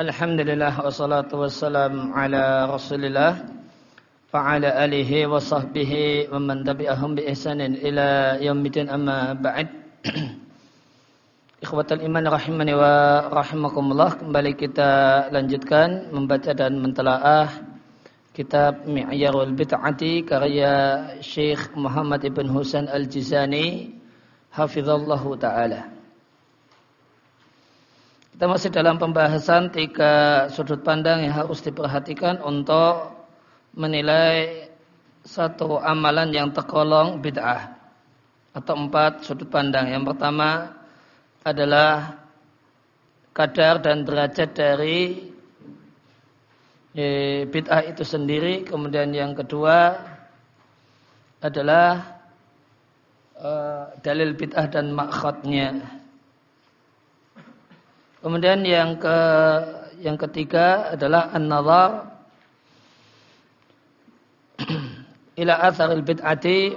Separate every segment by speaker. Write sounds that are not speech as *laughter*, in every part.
Speaker 1: Alhamdulillah wassalatu wassalam ala rasulillah wa ala alihi wa sahbihi wa man tabi'ahum bi ihsanin ila yaumidin amma ba'd. *clears throat* Ikhwatal iman rahimani wa rahimakumullah Kembali kita lanjutkan membaca dan mentelaah Kitab Mi'yarul Bid'ati karya Syekh Muhammad ibn Husain Al-Jizani Hafizallahu Ta'ala kita masih dalam pembahasan tiga sudut pandang yang harus diperhatikan untuk menilai satu amalan yang tergolong bid'ah atau empat sudut pandang. Yang pertama adalah kadar dan derajat dari e, bid'ah itu sendiri. Kemudian yang kedua adalah uh, dalil bid'ah dan makhotnya. Kemudian yang ke yang ketiga adalah an-nazar *clears throat* ila atharil bid'ati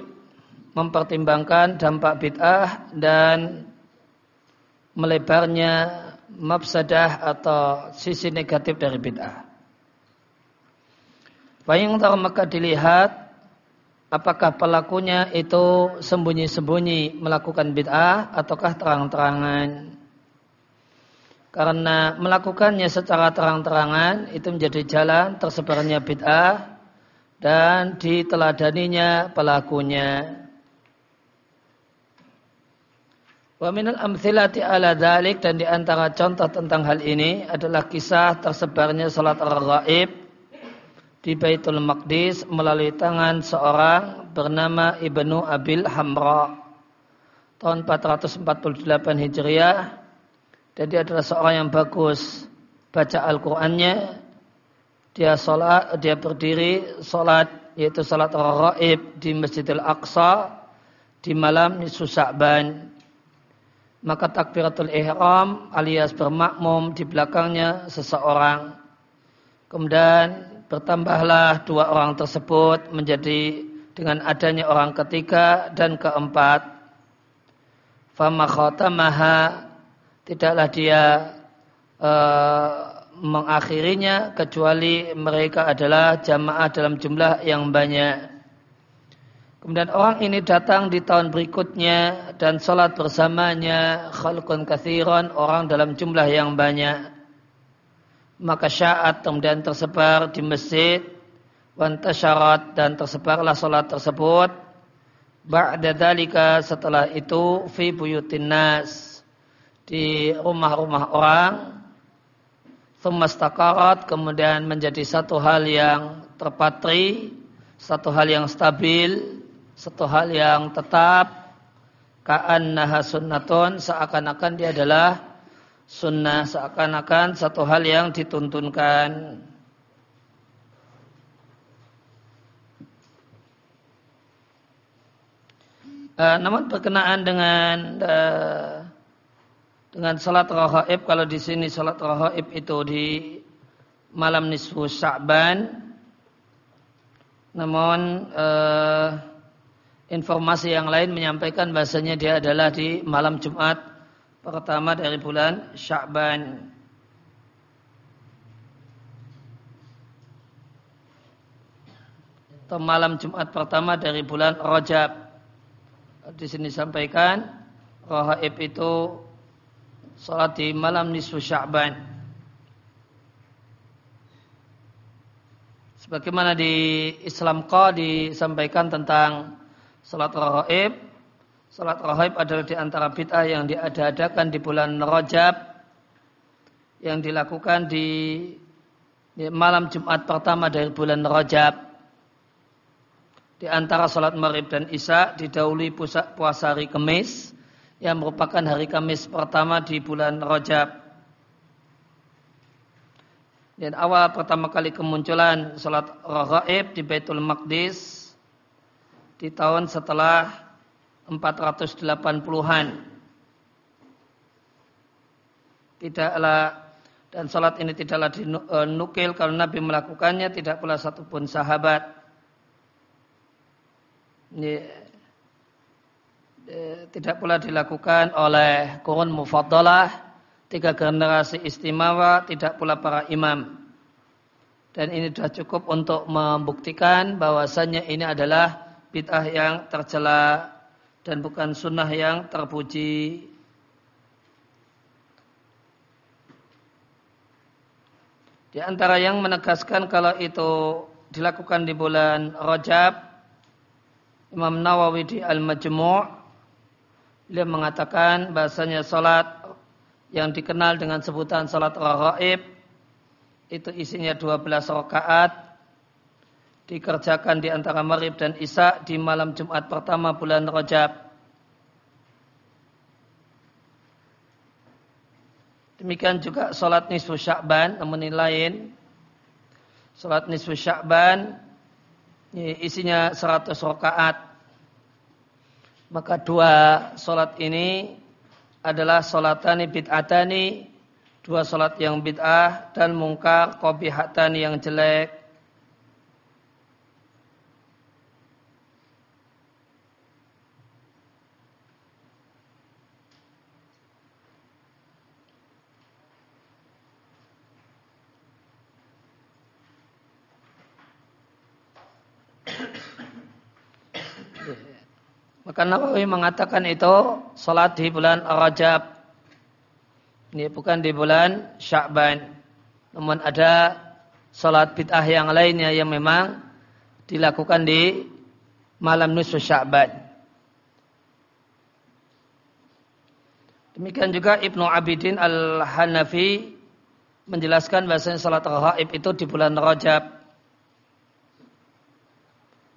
Speaker 1: mempertimbangkan dampak bid'ah dan melebarnya mafsadah atau sisi negatif dari bid'ah. Bayang maka dilihat apakah pelakunya itu sembunyi-sembunyi melakukan bid'ah ataukah terang-terangan. Karena melakukannya secara terang-terangan itu menjadi jalan tersebarnya bid'ah dan diteladaninya pelakunya. Wa minal amthilati ala dhalik dan di antara contoh tentang hal ini adalah kisah tersebarnya salat ar-ghaib di Baitul Maqdis melalui tangan seorang bernama Ibnu Abil Hamra tahun 448 Hijriah dan dia adalah seorang yang bagus. Baca Al-Qur'annya. Dia salat dia berdiri salat yaitu salat raib di Masjidil Aqsa di malam nisfu Sa'ban maka takbiratul ihram alias bermakmum di belakangnya seseorang. Kemudian bertambahlah dua orang tersebut menjadi dengan adanya orang ketiga dan keempat. Fama khatamaha tidaklah dia e, mengakhirinya kecuali mereka adalah jamaah dalam jumlah yang banyak. Kemudian orang ini datang di tahun berikutnya dan sholat bersamanya khalqun kathiron orang dalam jumlah yang banyak. Maka syaat kemudian tersebar di masjid syarat dan tersebarlah sholat tersebut. Ba'da dalika setelah itu fi buyutin nas di rumah-rumah orang Thumastakarat kemudian menjadi satu hal yang terpatri, satu hal yang stabil, satu hal yang tetap. Kaan naha sunnatun seakan-akan dia adalah sunnah, seakan-akan satu hal yang dituntunkan. Uh, namun berkenaan dengan uh, dengan salat rahaib kalau di sini salat rahaib itu di malam nisfu Sya'ban. Namun eh, informasi yang lain menyampaikan bahasanya dia adalah di malam Jumat pertama dari bulan Sya'ban. Atau malam Jumat pertama dari bulan Rajab. Di sini sampaikan rahaib itu salat di malam nisfu Sya'ban. Sebagaimana di Islam Qa disampaikan tentang salat rahaib. Salat rahaib adalah di antara bid'ah yang diadakan di bulan Rajab yang dilakukan di, di malam Jumat pertama dari bulan Rajab. Di antara salat Maghrib dan Isya didahului puasa hari Kamis yang merupakan hari Kamis pertama di bulan Rajab. Dan awal pertama kali kemunculan salat raghaib di Baitul Maqdis di tahun setelah 480-an. Tidaklah dan salat ini tidaklah dinukil e, kalau Nabi melakukannya tidak pula satupun sahabat. Ini tidak pula dilakukan oleh kurun mufaddalah tiga generasi istimewa, tidak pula para imam. Dan ini sudah cukup untuk membuktikan bahwasannya ini adalah bid'ah yang tercela dan bukan sunnah yang terpuji. Di antara yang menegaskan kalau itu dilakukan di bulan Rajab, Imam Nawawi di Al-Majmu' Dia mengatakan bahasanya salat yang dikenal dengan sebutan salat raghaib itu isinya 12 rakaat dikerjakan di antara Maghrib dan Isya di malam Jumat pertama bulan Rajab. Demikian juga salat nisfu Sya'ban namun ini lain. Salat nisfu Sya'ban isinya 100 rakaat maka dua solat ini adalah solatani bid'atani, dua solat yang bid'ah dan mungkar kobihatani yang jelek. Maka Nawawi mengatakan itu salat di bulan Rajab. Ini bukan di bulan Sya'ban. Namun ada salat bid'ah yang lainnya yang memang dilakukan di malam nisfu Sya'ban. Demikian juga Ibnu Abidin Al-Hanafi menjelaskan bahasanya salat rahaib itu di bulan Rajab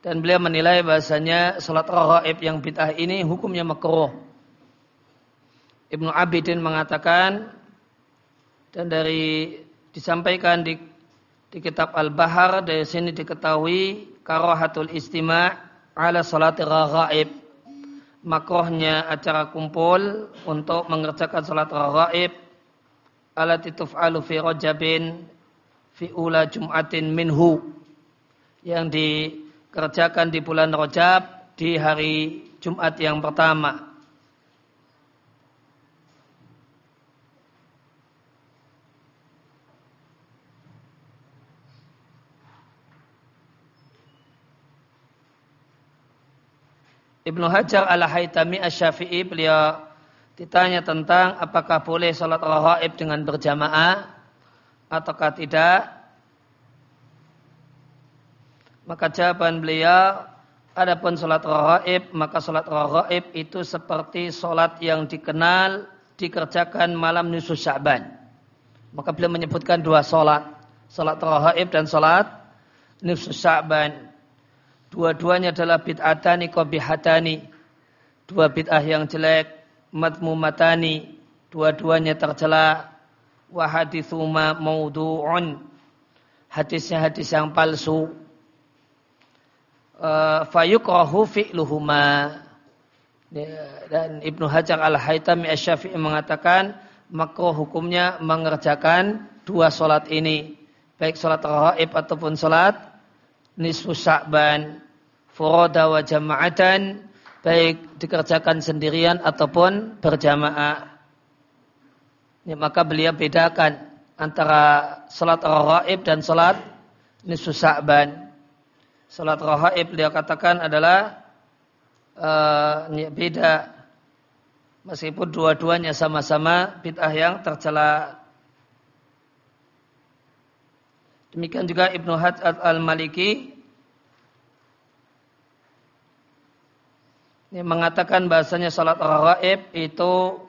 Speaker 1: dan beliau menilai bahasanya salat raghaib yang bid'ah ini hukumnya makruh. Ibnu Abidin mengatakan dan dari disampaikan di di kitab Al-Bahar dari sini diketahui karahatul istima' ala salat raghaib. Makruhnya acara kumpul untuk mengerjakan salat raghaib alati tuf'alu fi rajabin fi ula jum'atin minhu yang di kerjakan di bulan Rajab di hari Jumat yang pertama. Ibnu Hajar al-Haytami asy-Syafi'i beliau ditanya tentang apakah boleh salat rahaib dengan berjamaah ataukah tidak. Maka jawaban beliau, adapun salat raghaib, maka salat raghaib itu seperti salat yang dikenal dikerjakan malam nisfu Sya'ban. Maka beliau menyebutkan dua salat, salat raghaib dan salat nisfu Sya'ban. Dua-duanya adalah bid'atani qabihatani. Dua bid'ah yang jelek, matmumatani. Dua-duanya tercela. Wa hadithuma maudu'un. Hadisnya hadis yang palsu fayukrahu fi'luhuma. Ya, dan Ibnu Hajar Al-Haytami Asy-Syafi'i mengatakan makruh hukumnya mengerjakan dua solat ini, baik solat rahaib ataupun solat nisfu Sya'ban, furoda wa jama'atan, baik dikerjakan sendirian ataupun berjamaah. Ya, maka beliau bedakan antara solat rahaib dan solat nisfu Sya'ban. Salat rahaib dia katakan adalah uh, beda meskipun dua-duanya sama-sama bid'ah yang tercela. Demikian juga Ibnu Hajjat al-Maliki ini mengatakan bahasanya salat rahaib itu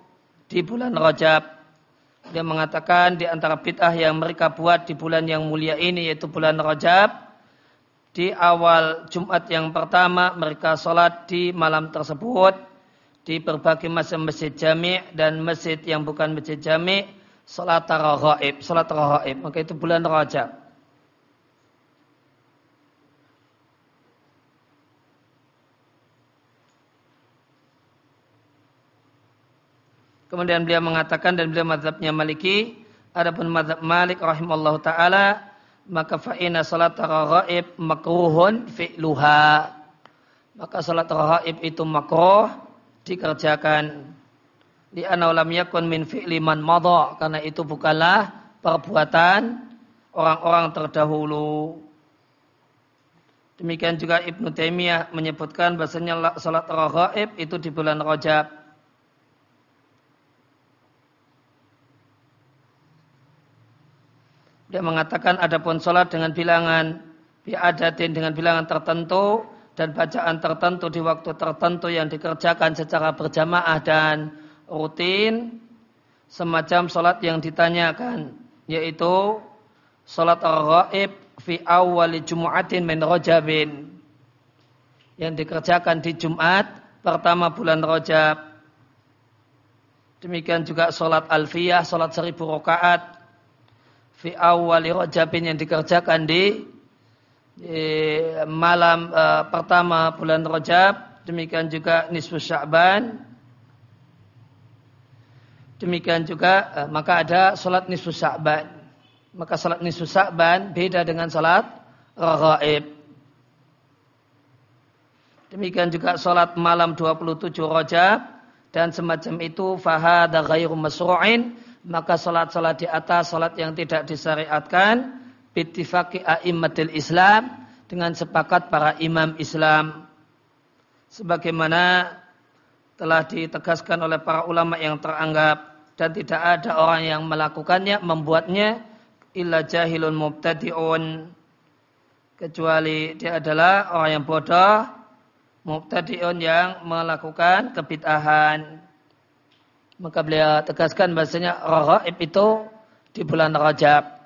Speaker 1: di bulan Rajab. Dia mengatakan di antara bid'ah yang mereka buat di bulan yang mulia ini yaitu bulan Rajab di awal Jumat yang pertama mereka sholat di malam tersebut di berbagai macam masjid jami' dan masjid yang bukan masjid jami' sholat raghaib, sholat raghaib. Maka itu bulan Rajab. Kemudian beliau mengatakan dan beliau mazhabnya Maliki, adapun mazhab Malik rahimallahu taala maka fa'ina salat raghaib makruhun fi'luha. Maka salat raghaib itu makruh dikerjakan. Di lam yakun min fi'li man madha karena itu bukanlah perbuatan orang-orang terdahulu. Demikian juga Ibnu Taimiyah menyebutkan bahasanya salat raghaib itu di bulan Rajab. Dia mengatakan adapun salat dengan bilangan biadatin dengan bilangan tertentu dan bacaan tertentu di waktu tertentu yang dikerjakan secara berjamaah dan rutin semacam salat yang ditanyakan yaitu salat ar-ghaib fi awal Jum'atin min Rajabin yang dikerjakan di Jumat pertama bulan Rajab. Demikian juga salat alfiyah, salat seribu rakaat fi awal Rajabin yang dikerjakan di, malam uh, pertama bulan Rajab. Demikian juga nisfu Sya'ban. Demikian juga uh, maka ada salat nisfu Sya'ban maka salat nisfu Sa'ban beda dengan salat raghaib. Demikian juga salat malam 27 Rajab dan semacam itu fahada ghairu masru'in maka salat-salat di atas salat yang tidak disyariatkan bittifaqi a'immatil Islam dengan sepakat para imam Islam. Sebagaimana telah ditegaskan oleh para ulama yang teranggap dan tidak ada orang yang melakukannya membuatnya illa jahilun mubtadi'un. Kecuali dia adalah orang yang bodoh mubtadi'un yang melakukan kebid'ahan maka beliau tegaskan bahasanya raghaib itu di bulan Rajab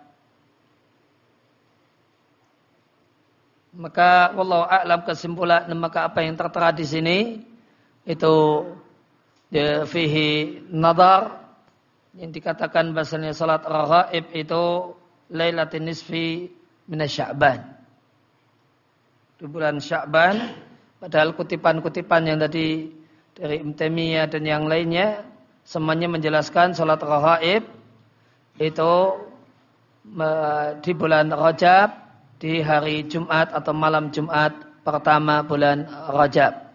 Speaker 1: maka wallahu a'lam kesimpulan maka apa yang tertera di sini itu ya, fihi nadar yang dikatakan bahasanya salat raghaib itu Lailatul Nisfi Sya'ban. Di bulan Sya'ban, padahal kutipan-kutipan yang tadi dari Ibn dan yang lainnya semuanya menjelaskan salat rahaib itu di bulan Rajab di hari Jumat atau malam Jumat pertama bulan Rajab.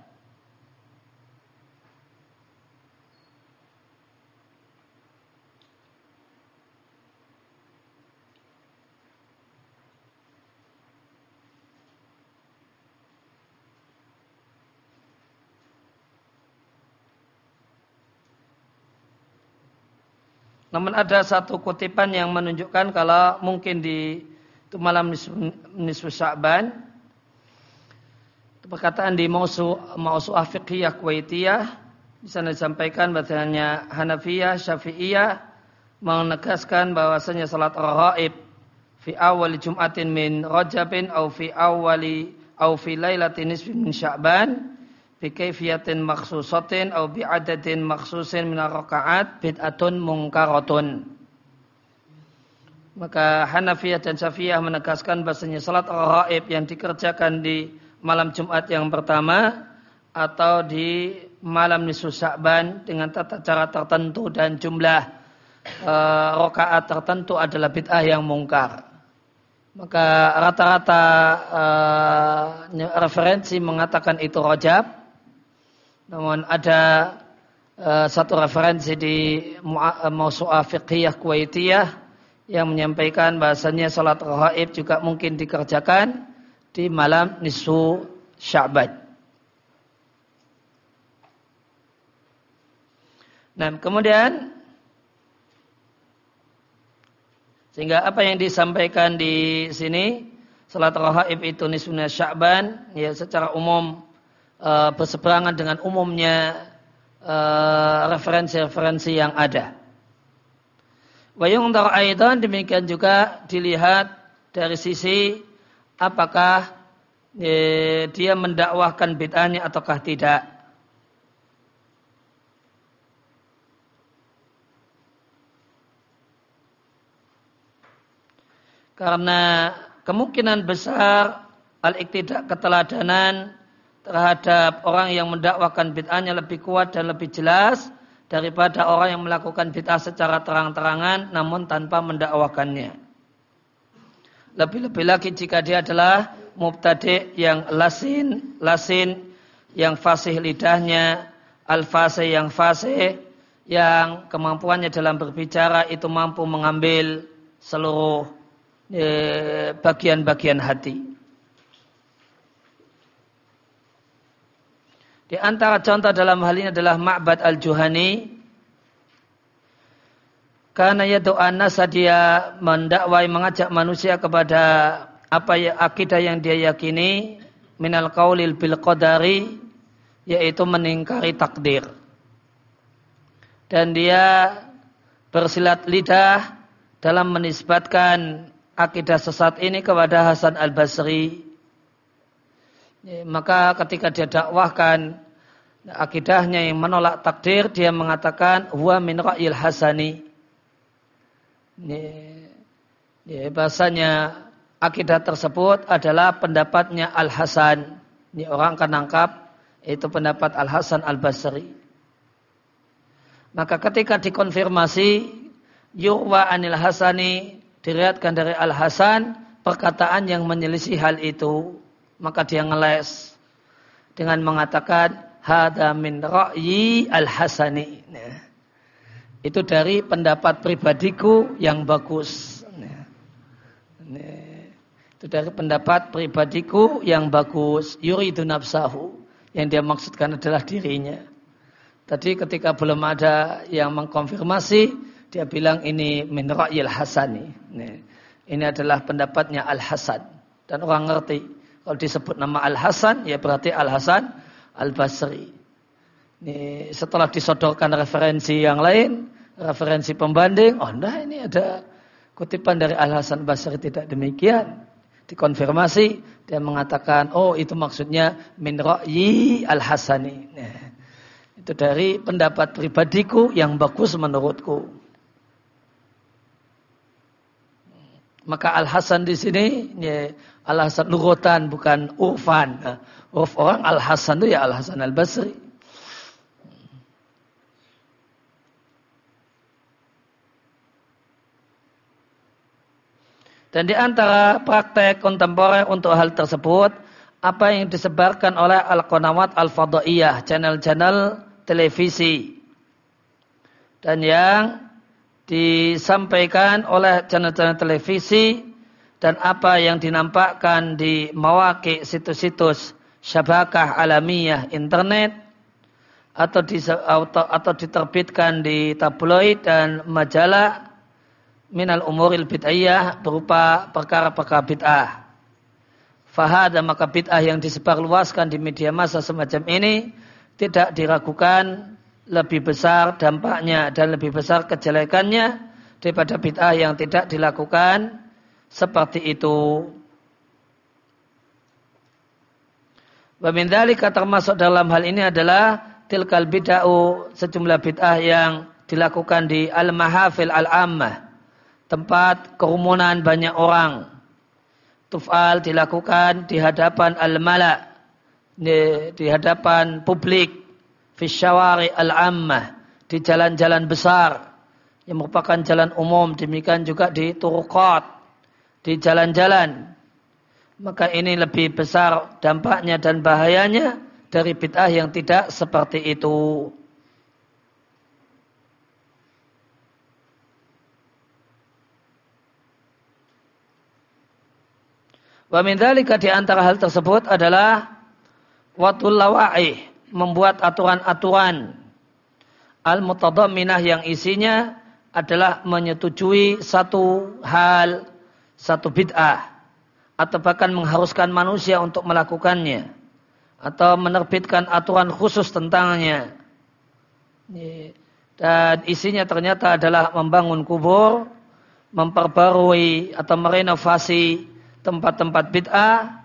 Speaker 1: Namun ada satu kutipan yang menunjukkan kalau mungkin di itu malam nisfu Sya'ban perkataan di Mausu Mausu Fiqhiyah Kuwaitiyah di sana disampaikan bahasanya Hanafiyah Syafi'iyah menegaskan bahwasanya salat raib fi awal Jum'atin min Rajabin au fi awali au fi lailatin nisfi min Sya'ban bikaifiyatin maksusatin atau bi'adadin maksusin min rakaat bid'atun mungkaratun. Maka Hanafiyah dan Syafi'iyah menegaskan bahasanya salat raib yang dikerjakan di malam Jumat yang pertama atau di malam nisfu Sya'ban dengan tata cara tertentu dan jumlah e, rakaat tertentu adalah bid'ah yang mungkar. Maka rata-rata e, referensi mengatakan itu rojab namun ada uh, satu referensi di Mausu'ah Fiqhiyah Kuwaitiyah yang menyampaikan bahasanya salat rahaib juga mungkin dikerjakan di malam nisfu Sya'ban. Nah, kemudian sehingga apa yang disampaikan di sini salat rahaib itu nisfu Sya'ban ya secara umum uh, berseberangan dengan umumnya eh, referensi-referensi yang ada. Wayung aidan demikian juga dilihat dari sisi apakah eh, dia mendakwahkan bid'ahnya ataukah tidak. Karena kemungkinan besar al-iktidak keteladanan terhadap orang yang mendakwakan bid'ahnya lebih kuat dan lebih jelas daripada orang yang melakukan bid'ah secara terang-terangan namun tanpa mendakwakannya. Lebih-lebih lagi jika dia adalah mubtadi yang lasin, lasin yang fasih lidahnya, al-fasih yang fasih yang kemampuannya dalam berbicara itu mampu mengambil seluruh eh, bagian-bagian hati. Di antara contoh dalam hal ini adalah Ma'bad al-Juhani. Karena ya nasa dia mendakwai mengajak manusia kepada apa ya akidah yang dia yakini minal qaulil bil qadari yaitu meningkari takdir. Dan dia bersilat lidah dalam menisbatkan akidah sesat ini kepada Hasan al-Basri maka ketika dia dakwahkan akidahnya yang menolak takdir, dia mengatakan huwa min ra'yil hasani. Ya, ya, bahasanya akidah tersebut adalah pendapatnya Al Hasan. Ini orang akan nangkap itu pendapat Al Hasan Al Basri. Maka ketika dikonfirmasi yurwa anil hasani diriatkan dari Al Hasan perkataan yang menyelisih hal itu maka dia ngeles dengan mengatakan hada min ra'yi al-hasani. Nah, itu dari pendapat pribadiku yang bagus. Nah, nah, itu dari pendapat pribadiku yang bagus. Yuridu nafsahu. Yang dia maksudkan adalah dirinya. Tadi ketika belum ada yang mengkonfirmasi, dia bilang ini min al hasani. Ini adalah pendapatnya al-hasan. Dan orang ngerti kalau disebut nama Al-Hasan, ya berarti Al-Hasan Al-Basri. Ini setelah disodorkan referensi yang lain, referensi pembanding, oh nah ini ada kutipan dari Al-Hasan Basri tidak demikian. Dikonfirmasi, dia mengatakan, oh itu maksudnya min ra'yi Al-Hasani. Nah, itu dari pendapat pribadiku yang bagus menurutku. Maka Al Hasan di sini ya, Al Hasan lugotan bukan urfan. Nah, urf orang Al Hasan itu ya Al Hasan Al Basri. Dan di antara praktek kontemporer untuk hal tersebut, apa yang disebarkan oleh Al-Qanawat Al-Fadaiyah, channel-channel televisi. Dan yang disampaikan oleh channel-channel televisi dan apa yang dinampakkan di mawaki situs-situs syabakah alamiah internet atau, di, atau, atau diterbitkan di tabloid dan majalah minal umuril bid'ayah berupa perkara-perkara bid'ah. Fahada maka bid'ah yang disebarluaskan di media massa semacam ini tidak diragukan lebih besar dampaknya dan lebih besar kejelekannya daripada bid'ah yang tidak dilakukan seperti itu. Wamindalika termasuk dalam hal ini adalah tilkal bid'ah sejumlah bid'ah yang dilakukan di al-mahafil al-ammah. Tempat kerumunan banyak orang. Tuf'al dilakukan di hadapan al-mala. Di hadapan publik. Fisyawari al-ammah. Di jalan-jalan besar. Yang merupakan jalan umum. Demikian juga di turuqat di jalan-jalan maka ini lebih besar dampaknya dan bahayanya dari bid'ah yang tidak seperti itu. Wa min di antara hal tersebut adalah watul lawa'i, membuat aturan-aturan. Al-mutadamminah yang isinya adalah menyetujui satu hal satu bid'ah atau bahkan mengharuskan manusia untuk melakukannya atau menerbitkan aturan khusus tentangnya. Dan isinya ternyata adalah membangun kubur memperbarui atau merenovasi tempat-tempat bid'ah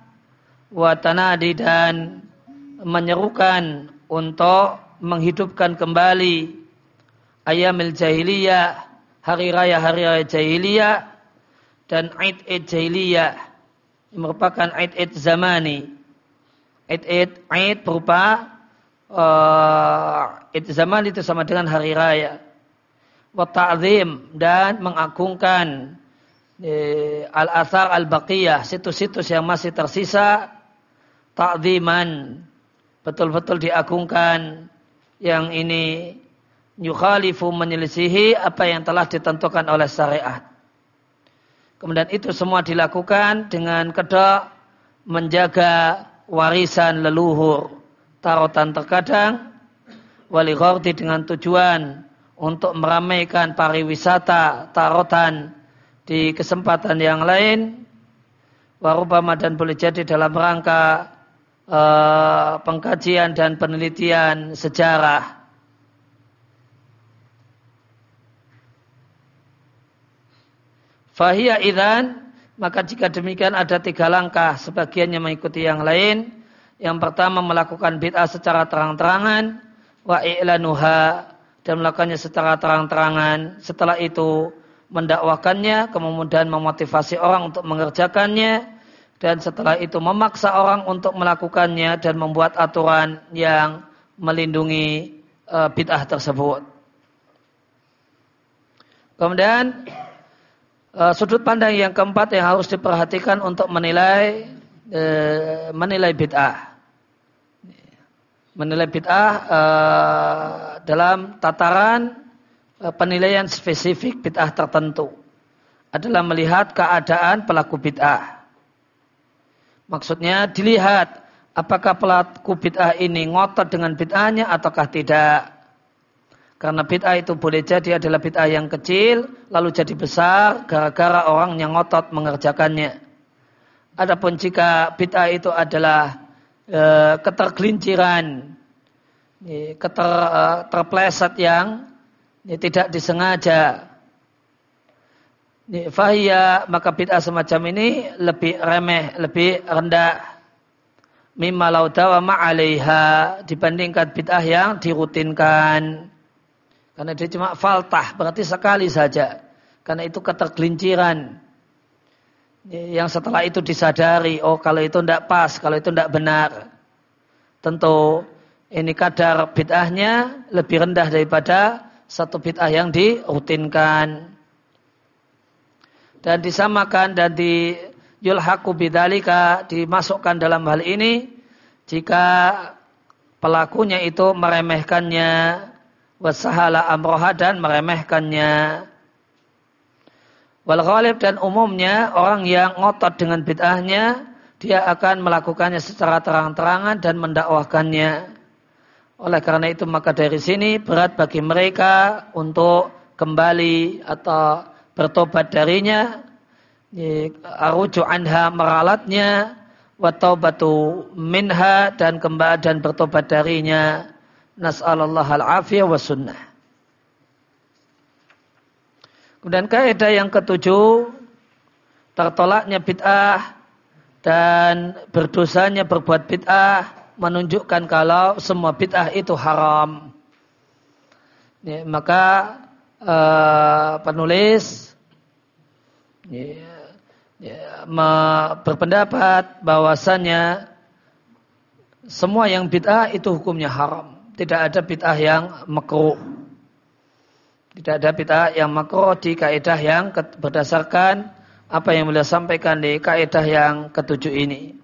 Speaker 1: watanadi dan menyerukan untuk menghidupkan kembali ayamil jahiliyah hari raya hari raya jahiliyah dan Aid-Aid Jahiliyah yang merupakan Aid-Aid Zamani. Aid-Aid Aid berupa uh, Aid Zaman itu sama dengan hari raya. Wa dan mengagungkan eh, al-athar al-baqiyah, situs-situs yang masih tersisa ta'ziman betul-betul diagungkan yang ini yukhalifu menyelisihi apa yang telah ditentukan oleh syariat. Kemudian itu semua dilakukan dengan kedok menjaga warisan leluhur. Tarotan terkadang wali dengan tujuan untuk meramaikan pariwisata tarotan di kesempatan yang lain warubama dan boleh jadi dalam rangka uh, pengkajian dan penelitian sejarah Fahiyah idan, maka jika demikian ada tiga langkah, sebagiannya mengikuti yang lain. Yang pertama melakukan bid'ah secara terang-terangan, wa i'lanuha, dan melakukannya secara terang-terangan. Setelah itu mendakwakannya, kemudian memotivasi orang untuk mengerjakannya, dan setelah itu memaksa orang untuk melakukannya dan membuat aturan yang melindungi uh, bid'ah tersebut. Kemudian uh, sudut pandang yang keempat yang harus diperhatikan untuk menilai uh, menilai bid'ah. Menilai bid'ah uh, dalam tataran uh, penilaian spesifik bid'ah tertentu adalah melihat keadaan pelaku bid'ah. Maksudnya dilihat apakah pelaku bid'ah ini ngotot dengan bid'ahnya ataukah tidak. Karena bid'ah itu boleh jadi adalah bid'ah yang kecil, lalu jadi besar gara-gara orang yang ngotot mengerjakannya. Adapun jika bid'ah itu adalah e, ketergelinciran, keter, e, terpleset yang e, tidak disengaja, fahiyya maka bid'ah semacam ini lebih remeh, lebih rendah mimma laudawa ma'alaiha dibandingkan bid'ah yang dirutinkan. Karena dia cuma faltah, berarti sekali saja. Karena itu ketergelinciran. Yang setelah itu disadari, oh kalau itu tidak pas, kalau itu tidak benar. Tentu ini kadar bid'ahnya lebih rendah daripada satu bid'ah yang dirutinkan. Dan disamakan dan di yulhaku bidalika dimasukkan dalam hal ini jika pelakunya itu meremehkannya wasahala amroha dan meremehkannya. Wal dan umumnya orang yang ngotot dengan bid'ahnya dia akan melakukannya secara terang-terangan dan mendakwahkannya. Oleh karena itu maka dari sini berat bagi mereka untuk kembali atau bertobat darinya, aruju anha meralatnya, wa taubatu minha dan kembali dan bertobat darinya Nas'alallah al-afiyah wa. Kemudian kaidah yang ketujuh, tertolaknya bid'ah dan berdosanya berbuat bid'ah menunjukkan kalau semua bid'ah itu haram. Ya, maka uh, penulis ya, ya, berpendapat bahwasanya semua yang bid'ah itu hukumnya haram tidak ada bid'ah yang makruh. Tidak ada bid'ah yang makruh di kaidah yang berdasarkan apa yang beliau sampaikan di kaidah yang ketujuh ini.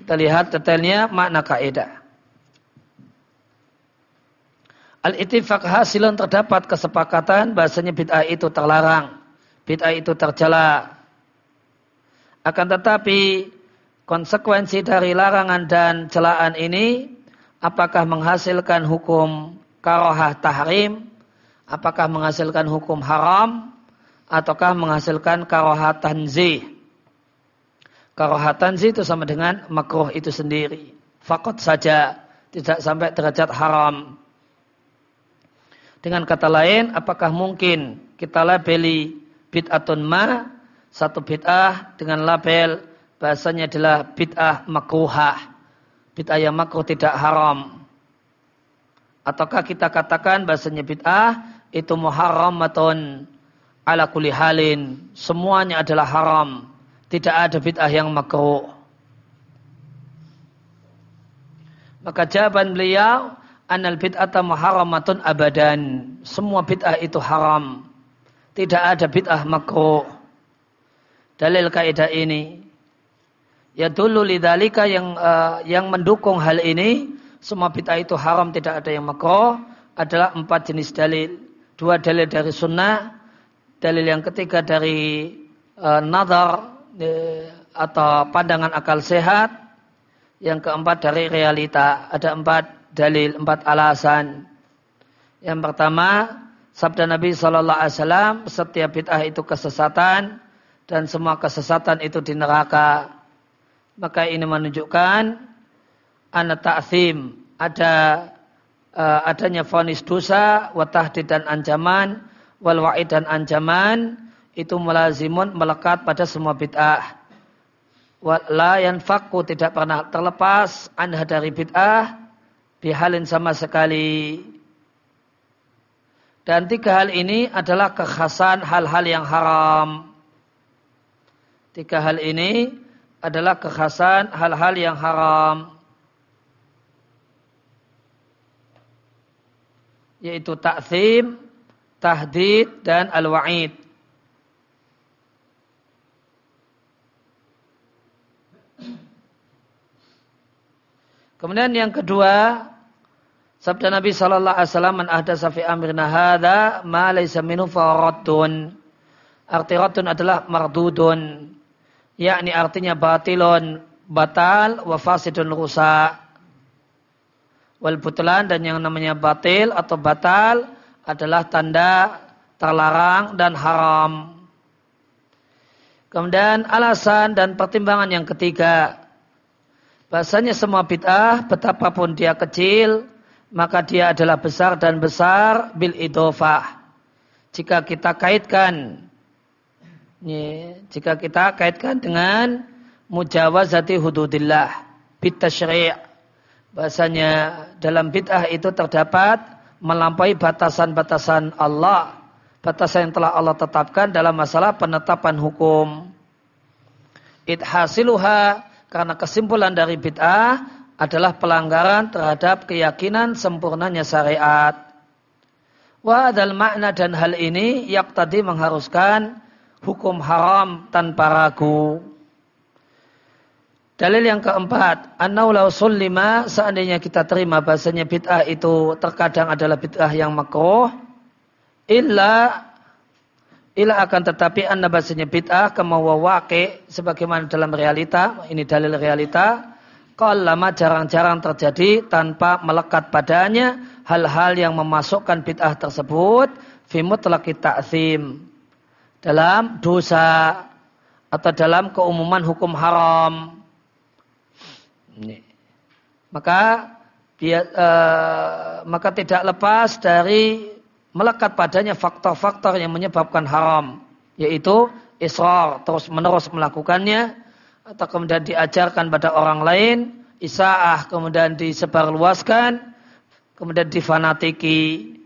Speaker 1: Kita lihat detailnya makna kaidah. Al-ittifaq hasilun terdapat kesepakatan bahasanya bid'ah itu terlarang. Bid'ah itu tercela. Akan tetapi konsekuensi dari larangan dan celaan ini apakah menghasilkan hukum karohah tahrim, apakah menghasilkan hukum haram, ataukah menghasilkan karohah tanzih. Karohah tanzih itu sama dengan makruh itu sendiri. Fakot saja, tidak sampai derajat haram. Dengan kata lain, apakah mungkin kita labeli bid'atun ma, satu bid'ah dengan label bahasanya adalah bid'ah makruhah bid'ah yang makruh tidak haram. Ataukah kita katakan bahasanya bid'ah itu muharramatun ala kulli halin. Semuanya adalah haram. Tidak ada bid'ah yang makruh. Maka jawaban beliau anal bid'ata muharramatun abadan. Semua bid'ah itu haram. Tidak ada bid'ah makruh. Dalil kaidah ini ya dulu lidalika yang uh, yang mendukung hal ini semua bid'ah itu haram tidak ada yang makruh adalah empat jenis dalil. Dua dalil dari sunnah, dalil yang ketiga dari uh, nazar uh, atau pandangan akal sehat, yang keempat dari realita. Ada empat dalil, empat alasan. Yang pertama, sabda Nabi Shallallahu Alaihi Wasallam, setiap bid'ah itu kesesatan dan semua kesesatan itu di neraka. Maka ini menunjukkan anak ta'zim ada uh, adanya fonis dosa, watahdid dan ancaman, wal wa'id dan ancaman itu melazimun melekat pada semua bid'ah. La yanfaku tidak pernah terlepas anha dari bid'ah bihalin sama sekali. Dan tiga hal ini adalah kekhasan hal-hal yang haram. Tiga hal ini adalah kekhasan hal-hal yang haram. Yaitu takzim, tahdid, dan al-wa'id. Kemudian yang kedua, Sabda Nabi sallallahu alaihi wasallam man ahdasa fi amrina hadza ma laysa minhu faraddun. Arti raddun adalah mardudun. Yakni artinya batilun, batal wa fasidun rusak. Wal butlan dan yang namanya batil atau batal adalah tanda terlarang dan haram. Kemudian alasan dan pertimbangan yang ketiga. Bahasanya semua bid'ah betapapun dia kecil maka dia adalah besar dan besar bil idofah. Jika kita kaitkan jika kita kaitkan dengan mujawazati hududillah bit tasyri' bahasanya dalam bid'ah itu terdapat melampaui batasan-batasan Allah batasan yang telah Allah tetapkan dalam masalah penetapan hukum hasiluha karena kesimpulan dari bid'ah adalah pelanggaran terhadap keyakinan sempurnanya syariat. Wa adal makna dan hal ini yak tadi mengharuskan hukum haram tanpa ragu. Dalil yang keempat, annau lau lima seandainya kita terima bahasanya bid'ah itu terkadang adalah bid'ah yang makruh, illa illa akan tetapi anna bahasanya bid'ah kemawawake sebagaimana dalam realita, ini dalil realita, lama jarang-jarang terjadi tanpa melekat padanya hal-hal yang memasukkan bid'ah tersebut fi mutlaqi ta'zim dalam dosa atau dalam keumuman hukum haram. Maka dia, uh, maka tidak lepas dari melekat padanya faktor-faktor yang menyebabkan haram yaitu israr terus menerus melakukannya atau kemudian diajarkan pada orang lain, isaah kemudian disebarluaskan, kemudian difanatiki.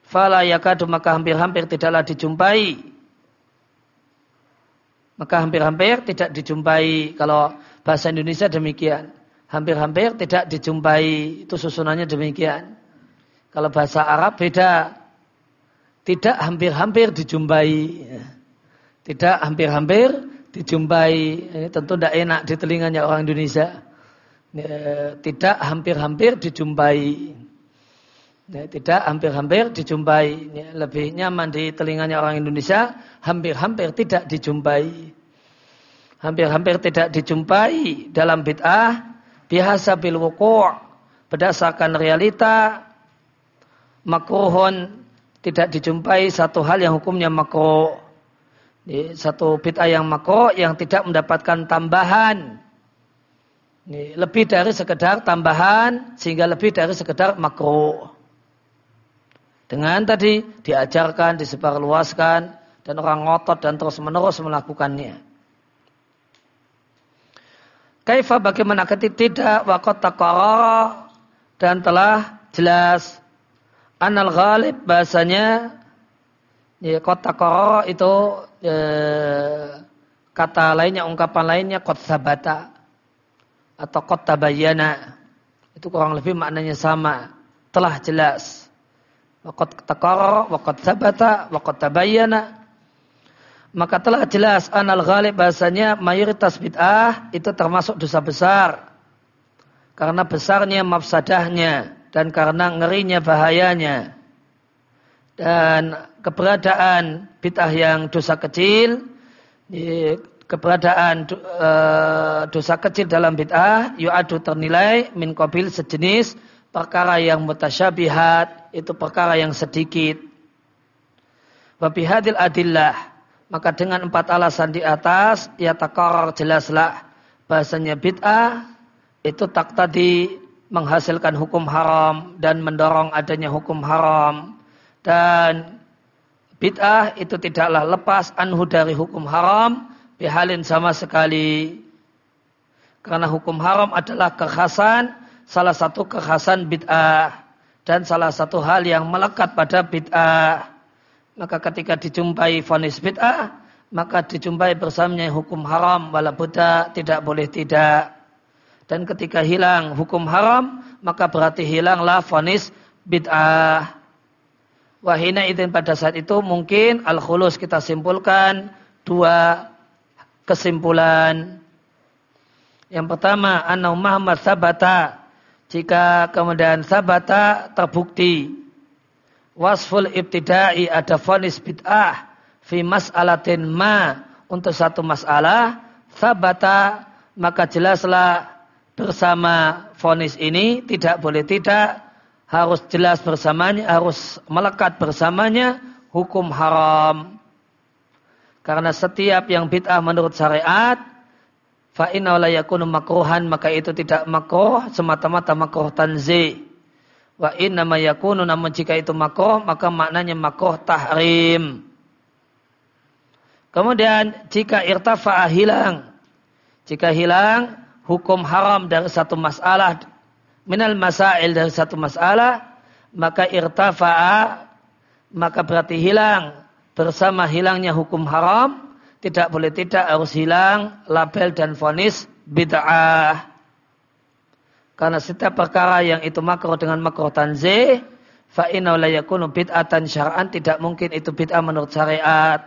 Speaker 1: Fala yakadu maka hampir-hampir tidaklah dijumpai. Maka hampir-hampir tidak dijumpai. Kalau bahasa Indonesia demikian. Hampir-hampir tidak dijumpai. Itu susunannya demikian. Kalau bahasa Arab beda. Tidak hampir-hampir dijumpai. Tidak hampir-hampir dijumpai ini tentu tidak enak di telinganya orang Indonesia. Tidak hampir-hampir dijumpai. Tidak hampir-hampir dijumpai. Lebih nyaman di telinganya orang Indonesia hampir-hampir tidak dijumpai. Hampir-hampir tidak dijumpai dalam bid'ah biasa bil wuku' berdasarkan realita makruhun tidak dijumpai satu hal yang hukumnya makruh ini satu bid'ah yang makro yang tidak mendapatkan tambahan. Ini lebih dari sekedar tambahan sehingga lebih dari sekedar makro. Dengan tadi diajarkan, disebarluaskan dan orang ngotot dan terus menerus melakukannya. Kaifa bagaimana tidak wakot dan telah jelas anal ghalib bahasanya ya, kota itu e, kata lainnya, ungkapan lainnya kot sabata atau kot tabayana. Itu kurang lebih maknanya sama. Telah jelas. Wakot takara, wakot sabata, wakot tabayana. Maka telah jelas anal ghalib bahasanya mayoritas bid'ah itu termasuk dosa besar. Karena besarnya mafsadahnya dan karena ngerinya bahayanya dan keberadaan bid'ah yang dosa kecil keberadaan e, dosa kecil dalam bid'ah yu'adu ternilai min qabil sejenis perkara yang mutasyabihat itu perkara yang sedikit. Wa bihadil adillah maka dengan empat alasan di atas ya takarar jelaslah bahasanya bid'ah itu tak tadi menghasilkan hukum haram dan mendorong adanya hukum haram dan bid'ah itu tidaklah lepas anhu dari hukum haram bihalin sama sekali. Karena hukum haram adalah kekhasan salah satu kekhasan bid'ah. Dan salah satu hal yang melekat pada bid'ah. Maka ketika dijumpai vonis bid'ah maka dijumpai bersamanya hukum haram walaupun tidak boleh tidak. Dan ketika hilang hukum haram, maka berarti hilanglah fonis bid'ah. Wahina izin pada saat itu mungkin al-khulus kita simpulkan dua kesimpulan. Yang pertama, anna Muhammad sabata. Jika kemudian sabata terbukti. Wasful ibtidai ada fonis bid'ah. Fi mas'alatin ma. Untuk satu masalah. Sabata. Maka jelaslah bersama fonis ini tidak boleh tidak harus jelas bersamanya harus melekat bersamanya hukum haram. Karena setiap yang bid'ah menurut syariat fa yakunu makruhan maka itu tidak makruh semata-mata makruh tanzi wa inna ma yakunu namun jika itu makruh maka maknanya makruh tahrim. Kemudian jika irtafa'a hilang jika hilang hukum haram dari satu masalah minal masail dari satu masalah maka irtafa'a maka berarti hilang. Bersama hilangnya hukum haram tidak boleh tidak harus hilang label dan fonis bid'ah. Karena setiap perkara yang itu makruh dengan makruh tanzih fa inna la yakunu bid'atan syar'an tidak mungkin itu bid'ah menurut syariat.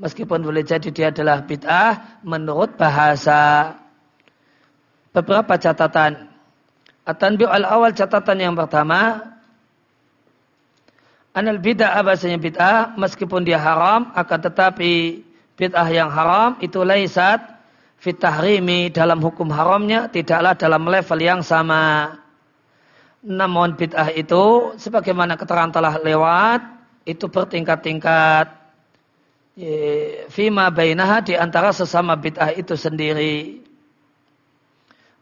Speaker 1: Meskipun boleh jadi dia adalah bid'ah menurut bahasa. Beberapa catatan. At-tanbih al-awal catatan yang pertama Anal bid'ah bahasanya bid'ah meskipun dia haram akan tetapi bid'ah yang haram itu laisat fit tahrimi dalam hukum haramnya tidaklah dalam level yang sama. Namun bid'ah itu sebagaimana keterangan telah lewat itu bertingkat-tingkat fima bainaha di antara sesama bid'ah itu sendiri.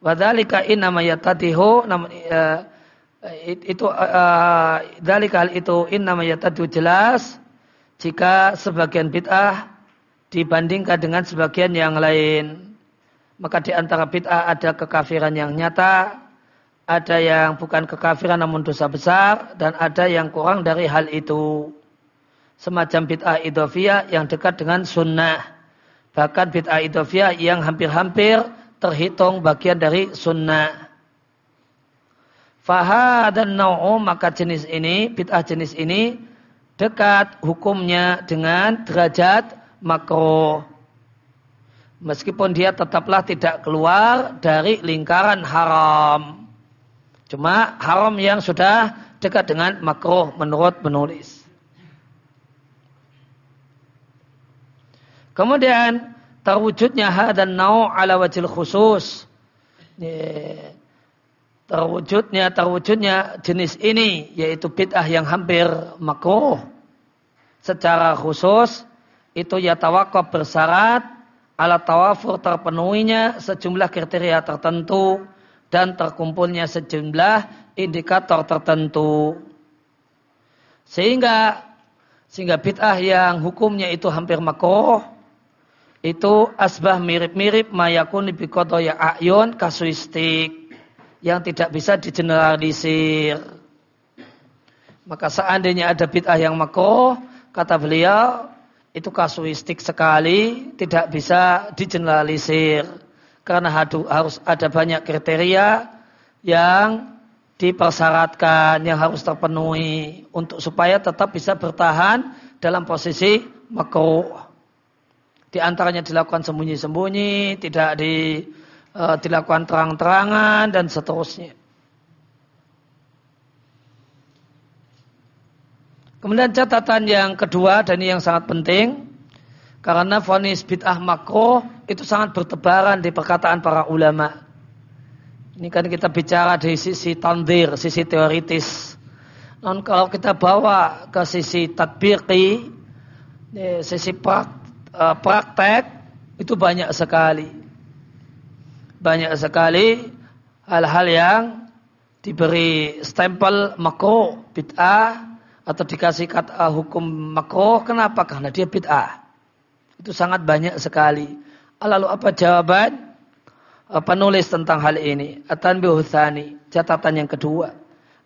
Speaker 1: Wadhalika innama yatatihu uh, itu uh, hal itu innama yatadu jelas jika sebagian bid'ah dibandingkan dengan sebagian yang lain. Maka di antara bid'ah ada kekafiran yang nyata, ada yang bukan kekafiran namun dosa besar, dan ada yang kurang dari hal itu. Semacam bid'ah idofiyah yang dekat dengan sunnah. Bahkan bid'ah idofiyah yang hampir-hampir terhitung bagian dari sunnah. Fahad dan nau'u maka jenis ini, bid'ah jenis ini dekat hukumnya dengan derajat makro. Meskipun dia tetaplah tidak keluar dari lingkaran haram. Cuma haram yang sudah dekat dengan makro menurut penulis. Kemudian terwujudnya dan nau ala wajil khusus. Terwujudnya terwujudnya jenis ini yaitu bid'ah yang hampir makruh secara khusus itu ya tawakuf bersyarat ala tawafur terpenuhinya sejumlah kriteria tertentu dan terkumpulnya sejumlah indikator tertentu. Sehingga sehingga bid'ah yang hukumnya itu hampir makruh itu asbah mirip-mirip mayakun ya ayun kasuistik yang tidak bisa digeneralisir. Maka seandainya ada bid'ah yang makruh, kata beliau, itu kasuistik sekali, tidak bisa digeneralisir. Karena harus ada banyak kriteria yang dipersyaratkan, yang harus terpenuhi untuk supaya tetap bisa bertahan dalam posisi makruh. Di antaranya dilakukan sembunyi-sembunyi, tidak di, uh, dilakukan terang-terangan dan seterusnya. Kemudian catatan yang kedua dan ini yang sangat penting karena vonis bid'ah makro itu sangat bertebaran di perkataan para ulama. Ini kan kita bicara dari sisi tandir, sisi teoritis. Non kalau kita bawa ke sisi tadbiqi, sisi prak, eh, praktek, itu banyak sekali. Banyak sekali hal-hal yang diberi stempel makro bid'ah atau dikasih kata hukum makro. Kenapa? Karena dia bid'ah. Itu sangat banyak sekali. Lalu apa jawaban? penulis tentang hal ini. Atan bihuthani, catatan yang kedua.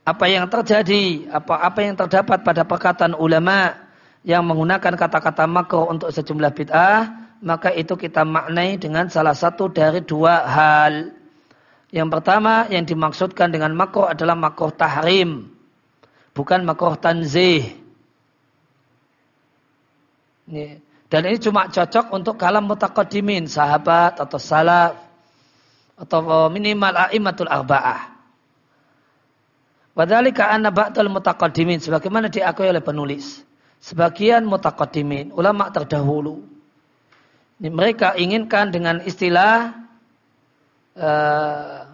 Speaker 1: Apa yang terjadi, apa apa yang terdapat pada perkataan ulama yang menggunakan kata-kata makro untuk sejumlah bid'ah, maka itu kita maknai dengan salah satu dari dua hal. Yang pertama yang dimaksudkan dengan makro adalah makro tahrim, bukan makro tanzih. Dan ini cuma cocok untuk kalam mutakadimin, sahabat atau salaf atau minimal a'immatul arba'ah. Wadhalika anna ba'dal mutaqaddimin sebagaimana diakui oleh penulis. Sebagian mutaqaddimin, ulama terdahulu. Ini mereka inginkan dengan istilah uh,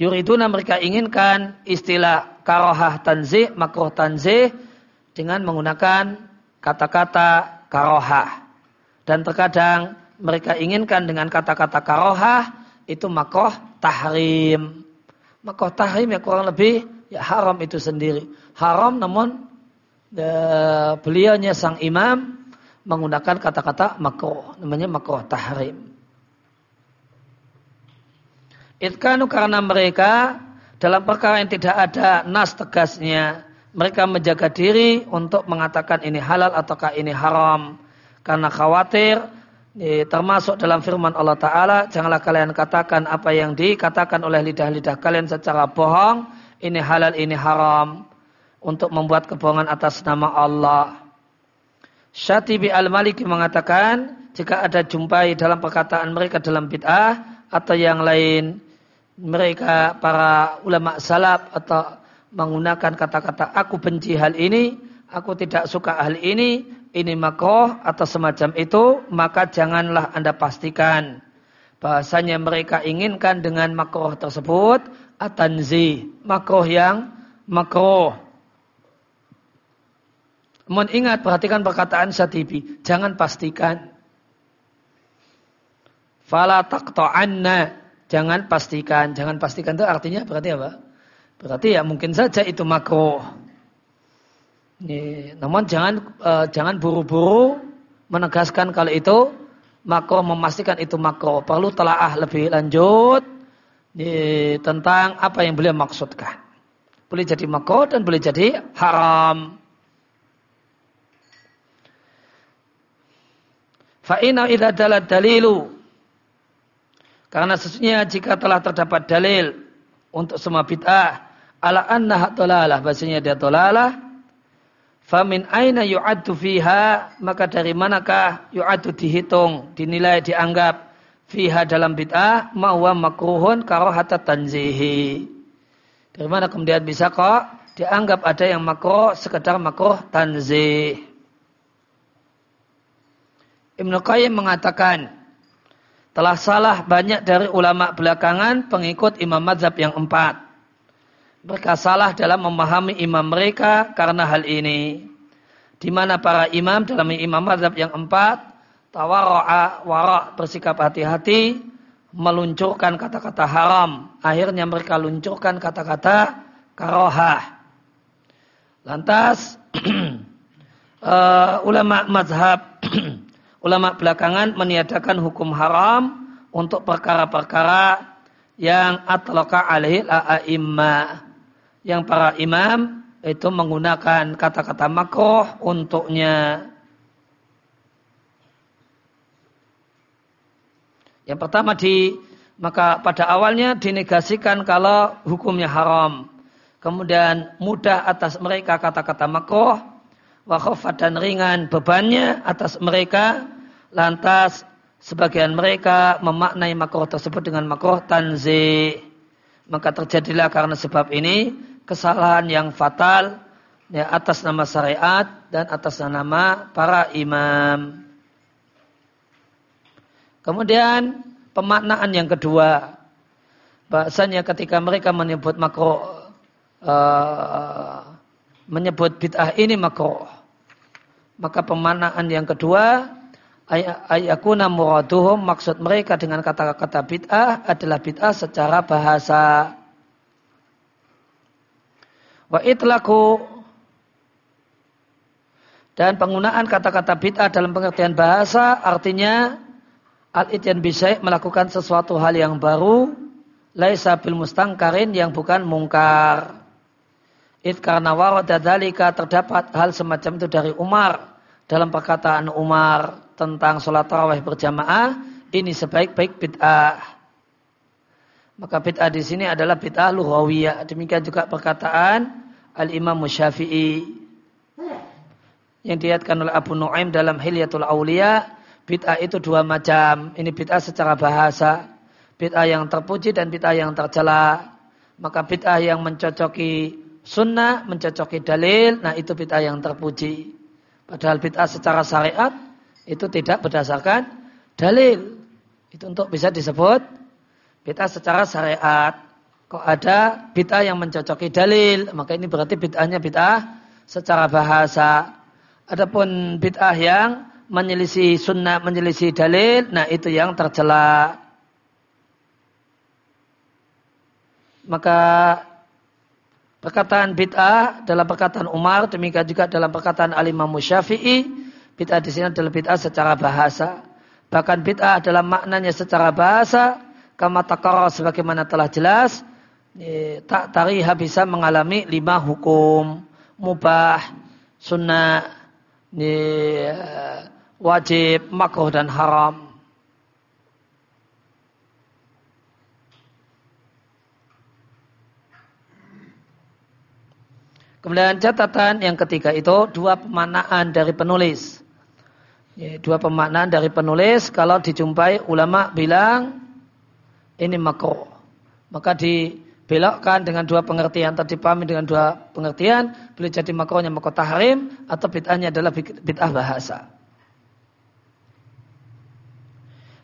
Speaker 1: yuriduna mereka inginkan istilah karohah tanzih, makroh tanzih dengan menggunakan kata-kata karohah. Dan terkadang mereka inginkan dengan kata-kata karohah itu makoh tahrim. Makoh tahrim ya kurang lebih ya haram itu sendiri. Haram namun beliaunya sang imam menggunakan kata-kata makroh. Namanya makroh tahrim. Itkanu karena mereka dalam perkara yang tidak ada nas tegasnya. Mereka menjaga diri untuk mengatakan ini halal ataukah ini haram. Karena khawatir termasuk dalam firman Allah Ta'ala, janganlah kalian katakan apa yang dikatakan oleh lidah-lidah kalian secara bohong, ini halal, ini haram, untuk membuat kebohongan atas nama Allah. Syatibi al-Maliki mengatakan, jika ada jumpai dalam perkataan mereka dalam bid'ah, atau yang lain, mereka para ulama salaf atau menggunakan kata-kata aku benci hal ini, aku tidak suka hal ini, ini makroh atau semacam itu, maka janganlah anda pastikan bahasanya mereka inginkan dengan makroh tersebut atanzi, makroh yang makroh. Mohon ingat, perhatikan perkataan Syatibi. Jangan pastikan. Fala taqta'anna. Jangan pastikan. Jangan pastikan itu artinya berarti apa? Berarti ya mungkin saja itu makroh. Ini, namun jangan uh, jangan buru-buru menegaskan kalau itu makro memastikan itu makro perlu telaah lebih lanjut ini, tentang apa yang beliau maksudkan. Boleh jadi makro dan boleh jadi haram. Fa'ina idha dalat dalilu. Karena sesungguhnya jika telah terdapat dalil untuk semua bid'ah ala anna dolalah bahasanya dia dolalah Famin aina yu'addu fiha maka dari manakah yu'addu dihitung, dinilai, dianggap fiha dalam bid'ah ma'wa makruhun karohata tanzihi. Dari mana kemudian bisa kok dianggap ada yang makruh sekedar makruh tanzih. Ibnu Qayyim mengatakan telah salah banyak dari ulama belakangan pengikut imam mazhab yang empat. Mereka salah dalam memahami imam mereka karena hal ini. Di mana para imam dalam imam mazhab yang empat, tawarra'a wara' bersikap hati-hati, meluncurkan kata-kata haram. Akhirnya mereka luncurkan kata-kata karohah. Lantas, uh, *clears throat* ulama mazhab, *clears throat* ulama belakangan meniadakan hukum haram untuk perkara-perkara yang atlaka alaihi la'a'imma yang para imam itu menggunakan kata-kata makroh untuknya. Yang pertama di maka pada awalnya dinegasikan kalau hukumnya haram. Kemudian mudah atas mereka kata-kata makroh, wakhofat dan ringan bebannya atas mereka. Lantas sebagian mereka memaknai makroh tersebut dengan makroh tanzih. Maka terjadilah karena sebab ini kesalahan yang fatal ya, atas nama syariat dan atas nama para imam. Kemudian pemaknaan yang kedua, bahasanya ketika mereka menyebut makro, uh, menyebut bid'ah ini makro, maka pemaknaan yang kedua ayakuna muraduhum maksud mereka dengan kata-kata bid'ah adalah bid'ah secara bahasa. Wa itlaku dan penggunaan kata-kata bid'ah dalam pengertian bahasa artinya al-ityan bisyai melakukan sesuatu hal yang baru laisa bil mustangkarin yang bukan mungkar. It karena warada dalika terdapat hal semacam itu dari Umar dalam perkataan Umar tentang sholat tarawih berjamaah ini sebaik-baik bid'ah. Maka bid'ah di sini adalah bid'ah lughawiyah. Demikian juga perkataan Al-Imam Syafi'i yang diatkan oleh Abu Nuaim dalam Hilyatul Aulia, bid'ah itu dua macam. Ini bid'ah secara bahasa, bid'ah yang terpuji dan bid'ah yang tercela. Maka bid'ah yang mencocoki sunnah, mencocoki dalil, nah itu bid'ah yang terpuji. Padahal bid'ah secara syariat itu tidak berdasarkan dalil. Itu untuk bisa disebut bid'ah secara syariat. Kok ada bid'ah yang mencocoki dalil, maka ini berarti bid'ahnya bid'ah secara bahasa. Adapun bid'ah yang menyelisih sunnah, menyelisih dalil, nah itu yang tercela. Maka perkataan bid'ah dalam perkataan Umar, demikian juga dalam perkataan Al-Imam Syafi'i, Bid'ah di sini adalah bid'ah secara bahasa. Bahkan bid'ah adalah maknanya secara bahasa. Kama takara sebagaimana telah jelas. Tak tariha bisa mengalami lima hukum. Mubah, sunnah, wajib, makruh dan haram. Kemudian catatan yang ketiga itu dua pemanaan dari penulis. Dua pemaknaan dari penulis kalau dijumpai ulama bilang ini makro. Maka dibelokkan dengan dua pengertian. Tadi pahami dengan dua pengertian. Boleh jadi makronya makro tahrim atau bid'ahnya adalah bid'ah bahasa.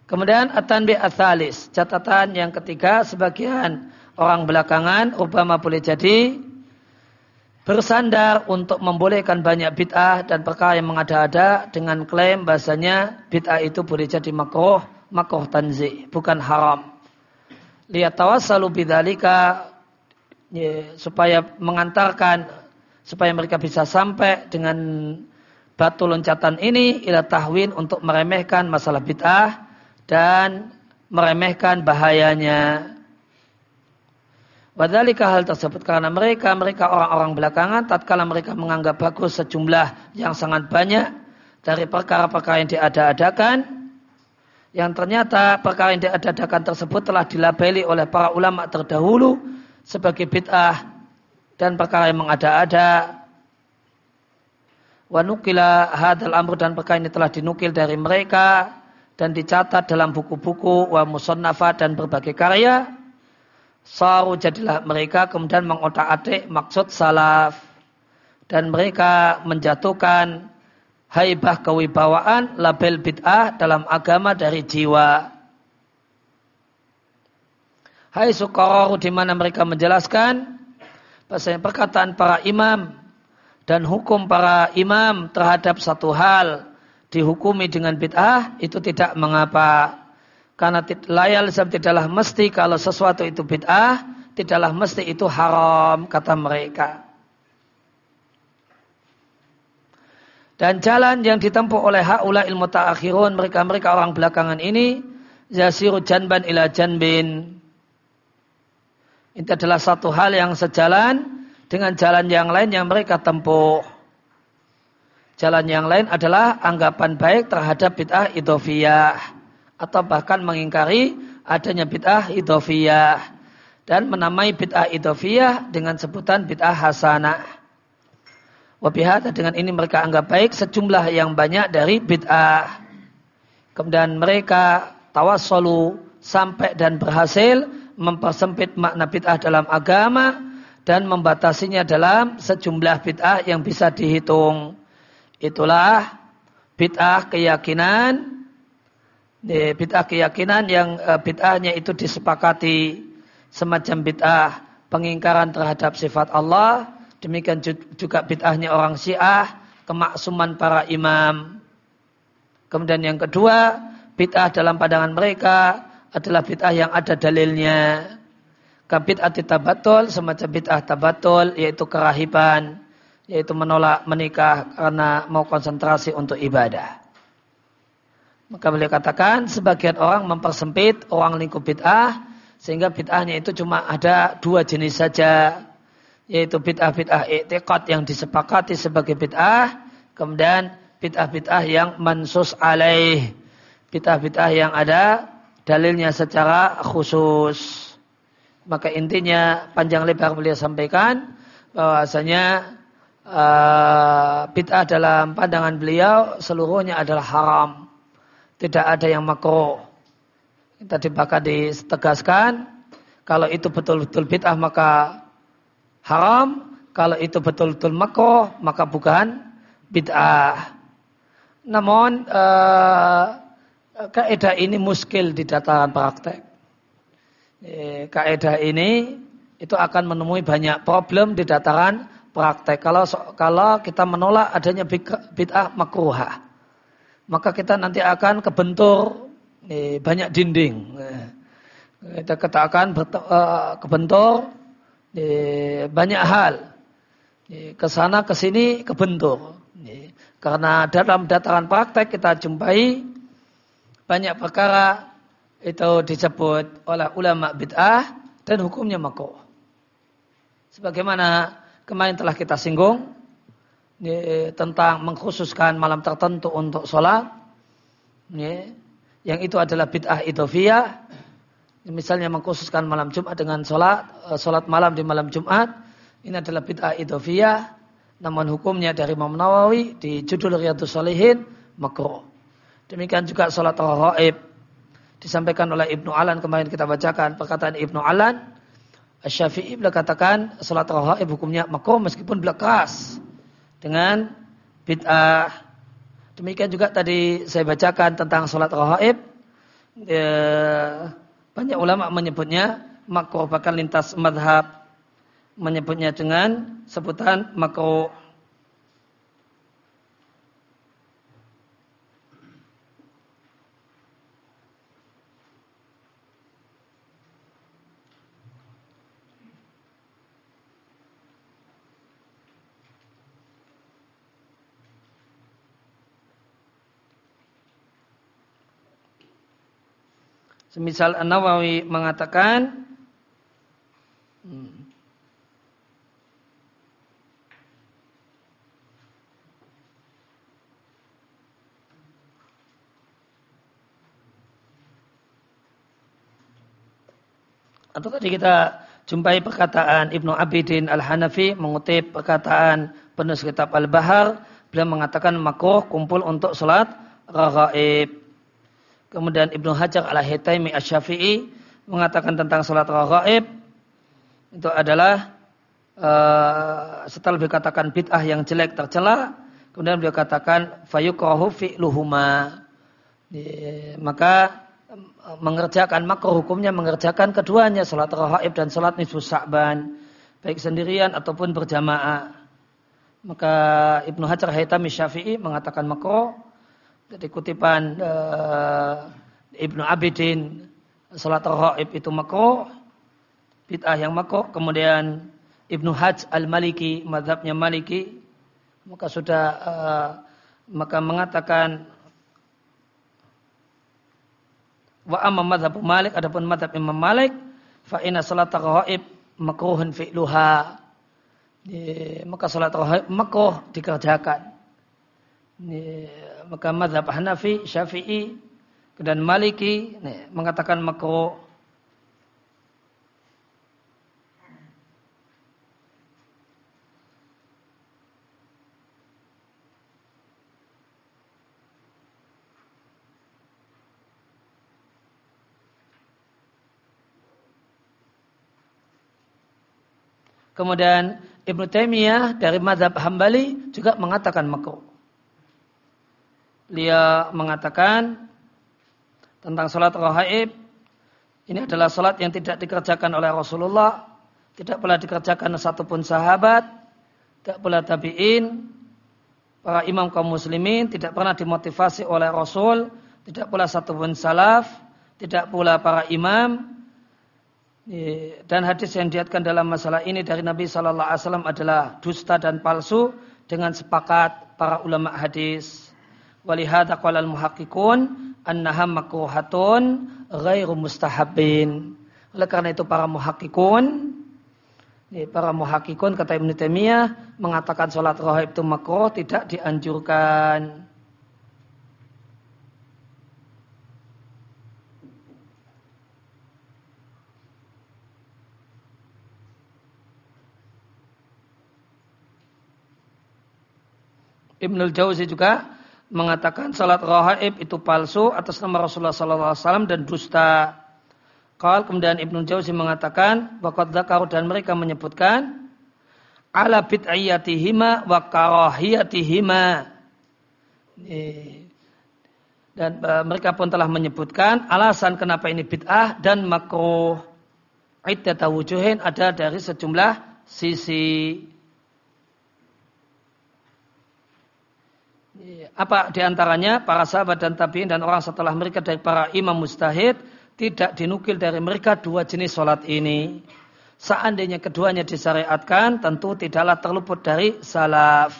Speaker 1: Kemudian atan bi athalis. Catatan yang ketiga sebagian orang belakangan Obama boleh jadi bersandar untuk membolehkan banyak bid'ah dan perkara yang mengada-ada dengan klaim bahasanya bid'ah itu boleh jadi makruh, makruh tanzi, bukan haram. Lihat tawassalu bidzalika ya, supaya mengantarkan supaya mereka bisa sampai dengan batu loncatan ini ila tahwin untuk meremehkan masalah bid'ah dan meremehkan bahayanya. Wadhalika hal tersebut karena mereka, mereka orang-orang belakangan, tatkala mereka menganggap bagus sejumlah yang sangat banyak dari perkara-perkara yang diada-adakan, yang ternyata perkara yang diada-adakan tersebut telah dilabeli oleh para ulama terdahulu sebagai bid'ah dan perkara yang mengada-ada. Wanukila hadal amr dan perkara ini telah dinukil dari mereka dan dicatat dalam buku-buku wa musonnafat dan berbagai karya Saru jadilah mereka kemudian mengotak-atik maksud salaf. Dan mereka menjatuhkan haibah kewibawaan label bid'ah dalam agama dari jiwa. Hai sukaru di mana mereka menjelaskan bahasanya perkataan para imam dan hukum para imam terhadap satu hal dihukumi dengan bid'ah itu tidak mengapa. Karena layal tidaklah mesti kalau sesuatu itu bid'ah, tidaklah mesti itu haram, kata mereka. Dan jalan yang ditempuh oleh haula ilmu ta'akhirun, mereka-mereka orang belakangan ini, yasiru janban ila janbin. Ini adalah satu hal yang sejalan dengan jalan yang lain yang mereka tempuh. Jalan yang lain adalah anggapan baik terhadap bid'ah idofiyah atau bahkan mengingkari adanya bid'ah idofiyah dan menamai bid'ah idofiyah dengan sebutan bid'ah hasanah. Wabihata dengan ini mereka anggap baik sejumlah yang banyak dari bid'ah. Kemudian mereka tawassolu sampai dan berhasil mempersempit makna bid'ah dalam agama dan membatasinya dalam sejumlah bid'ah yang bisa dihitung. Itulah bid'ah keyakinan bid'ah keyakinan yang e, bid'ahnya itu disepakati semacam bid'ah pengingkaran terhadap sifat Allah demikian juga bid'ahnya orang Syiah kemaksuman para imam. Kemudian yang kedua bid'ah dalam pandangan mereka adalah bid'ah yang ada dalilnya. Kabid'ah tabatul semacam bid'ah tabatul yaitu kerahiban yaitu menolak menikah karena mau konsentrasi untuk ibadah maka beliau katakan sebagian orang mempersempit orang lingkup bid'ah sehingga bid'ahnya itu cuma ada dua jenis saja yaitu bid'ah-bid'ah i'tiqad yang disepakati sebagai bid'ah kemudian bid'ah-bid'ah yang mansus alaih bid'ah-bid'ah yang ada dalilnya secara khusus. Maka intinya panjang lebar beliau sampaikan bahwasanya uh, bid'ah dalam pandangan beliau seluruhnya adalah haram tidak ada yang makro. Tadi bahkan ditegaskan, kalau itu betul-betul bid'ah maka haram, kalau itu betul-betul makro maka bukan bid'ah. Namun uh, kaidah ini muskil di dataran praktek. Eh, kaidah ini itu akan menemui banyak problem di dataran praktek. Kalau kalau kita menolak adanya bid'ah makruhah maka kita nanti akan kebentur nih, banyak dinding. Kita katakan eh, kebentur nih, banyak hal. Ke sana ke sini kebentur. Karena dalam dataran praktek kita jumpai banyak perkara itu disebut oleh ulama bid'ah dan hukumnya makruh. Sebagaimana kemarin telah kita singgung, ya, tentang mengkhususkan malam tertentu untuk sholat, ya, yang itu adalah bid'ah idofiyah. Misalnya mengkhususkan malam Jumat dengan sholat, eh, sholat malam di malam Jumat, ini adalah bid'ah idofiyah. Namun hukumnya dari Imam Nawawi di judul Riyadus Salihin makruh. Demikian juga sholat rahaib disampaikan oleh Ibnu Alan kemarin kita bacakan perkataan Ibnu Alan Syafi'i beliau katakan sholat rahaib hukumnya makruh meskipun beliau dengan bid'ah. Demikian juga tadi saya bacakan tentang sholat rahaib. Ya, banyak ulama menyebutnya makruh bahkan lintas madhab menyebutnya dengan sebutan makruh. Semisal An-Nawawi mengatakan hmm, Atau tadi kita jumpai perkataan Ibnu Abidin Al-Hanafi mengutip perkataan penulis kitab Al-Bahar. Beliau mengatakan makruh kumpul untuk sholat raghaib. Kemudian Ibnu Hajar al-Haytami asy-Syafi'i mengatakan tentang salat raghaib itu adalah uh, setelah beliau katakan bid'ah yang jelek tercela, kemudian beliau katakan fayukrahu fi'luhuma. Maka mengerjakan makruh hukumnya mengerjakan keduanya salat raghaib dan salat nisfu Sa'ban baik sendirian ataupun berjamaah. Maka Ibnu Hajar Haytami Syafi'i mengatakan makruh jadi kutipan uh, Ibnu Abidin salat raib itu makruh, bid'ah yang makruh. Kemudian Ibnu Hajj Al-Maliki, madhabnya Maliki, maka sudah uh, maka mengatakan wa amma madhab Malik adapun madhab Imam Malik fa inna salat raib makruhun fi'luha. Maka salat raib makruh dikerjakan maka mazhab Hanafi, Syafi'i dan Maliki nih, mengatakan makruh Kemudian Ibnu Taimiyah dari madhab Hambali juga mengatakan makruh. Dia mengatakan tentang sholat rahaib ini adalah sholat yang tidak dikerjakan oleh Rasulullah, tidak pula dikerjakan satupun sahabat, tidak pula tabiin, para imam kaum muslimin tidak pernah dimotivasi oleh Rasul, tidak pula satupun salaf, tidak pula para imam, dan hadis yang diatkan dalam masalah ini dari Nabi Shallallahu Alaihi Wasallam adalah dusta dan palsu dengan sepakat para ulama hadis. Walihada qalal muhakkikun annaha makruhatun ghairu mustahabin. Oleh karena itu para muhakkikun para muhakkikun kata Ibnu Taimiyah mengatakan sholat rohaib itu makruh tidak dianjurkan. Ibnul Jauzi juga mengatakan salat rahaib itu palsu atas nama Rasulullah SAW dan dusta. Kal kemudian Ibnu Jauzi mengatakan waqad dzakaru dan mereka menyebutkan ala bid'ayatihima wa karahiyatihima. Dan e, mereka pun telah menyebutkan alasan kenapa ini bid'ah dan makruh. Iddata wujuhin ada dari sejumlah sisi. Apa di antaranya para sahabat dan tabiin dan orang setelah mereka dari para imam mustahid tidak dinukil dari mereka dua jenis sholat ini. Seandainya keduanya disyariatkan tentu tidaklah terluput dari salaf.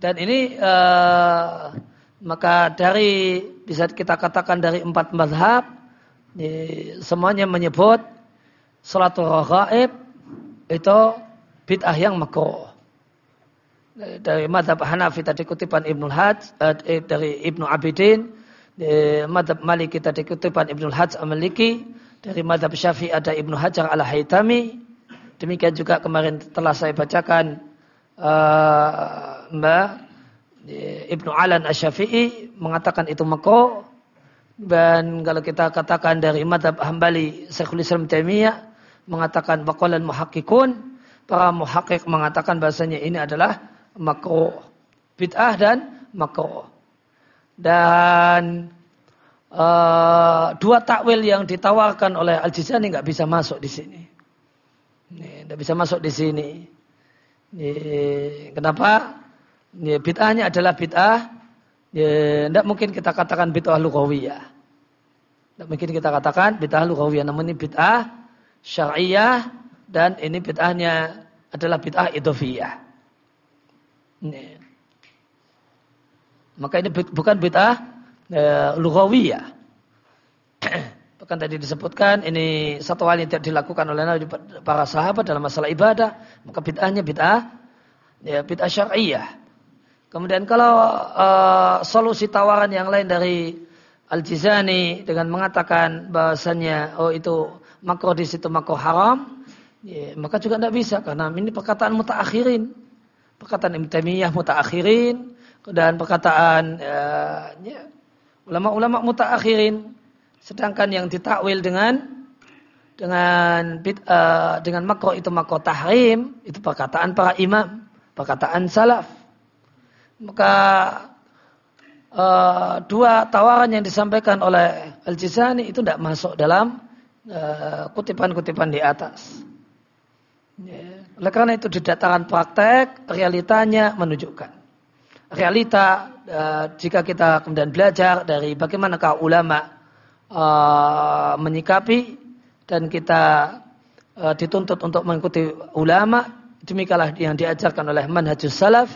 Speaker 1: Dan ini uh, maka dari bisa kita katakan dari empat madhab semuanya menyebut sholatul raghaib itu bid'ah yang makruh dari madhab Hanafi tadi kutipan Ibnu Hajj eh, dari Ibnu Abidin dari madhab Maliki tadi kutipan Ibnu Hajj Amaliki dari madhab Syafi'i ada Ibnu Hajar al Haytami demikian juga kemarin telah saya bacakan uh, Mbak Ibnu Alan Asy-Syafi'i mengatakan itu makro dan kalau kita katakan dari madhab Hambali Syekhul Islam Taimiyah mengatakan baqalan muhakkikun para muhakkik mengatakan bahasanya ini adalah makruh. Bid'ah dan makruh. Dan uh, dua takwil yang ditawarkan oleh Al-Jizani nggak bisa masuk di sini. Tidak bisa masuk di sini. Ini, kenapa? Ini, bid'ahnya adalah bid'ah. Tidak mungkin kita katakan bid'ah lughawiyah. Tidak mungkin kita katakan bid'ah lughawiyah. Namun ini bid'ah syariah dan ini bid'ahnya adalah bid'ah idofiyah. Maka ini bukan bid'ah e, lughawiyah. *clears throat* Bahkan tadi disebutkan ini satu hal yang tidak dilakukan oleh para sahabat dalam masalah ibadah, maka bid'ahnya bid'ah ya bid'ah syar'iyah. Kemudian kalau e, solusi tawaran yang lain dari Al-Jizani dengan mengatakan bahasanya oh itu makro di situ makro haram, ya, maka juga tidak bisa karena ini perkataan mutaakhirin perkataan Ibn Taimiyah mutaakhirin dan perkataan uh, ya, ulama-ulama mutaakhirin. Sedangkan yang ditakwil dengan dengan uh, dengan makro itu makro tahrim itu perkataan para imam perkataan salaf. Maka uh, dua tawaran yang disampaikan oleh Al-Jizani itu tidak masuk dalam kutipan-kutipan uh, di atas. Ya. Oleh karena itu di dataran praktek realitanya menunjukkan. Realita uh, jika kita kemudian belajar dari bagaimanakah ulama uh, menyikapi dan kita uh, dituntut untuk mengikuti ulama, demikianlah yang diajarkan oleh manhajus salaf.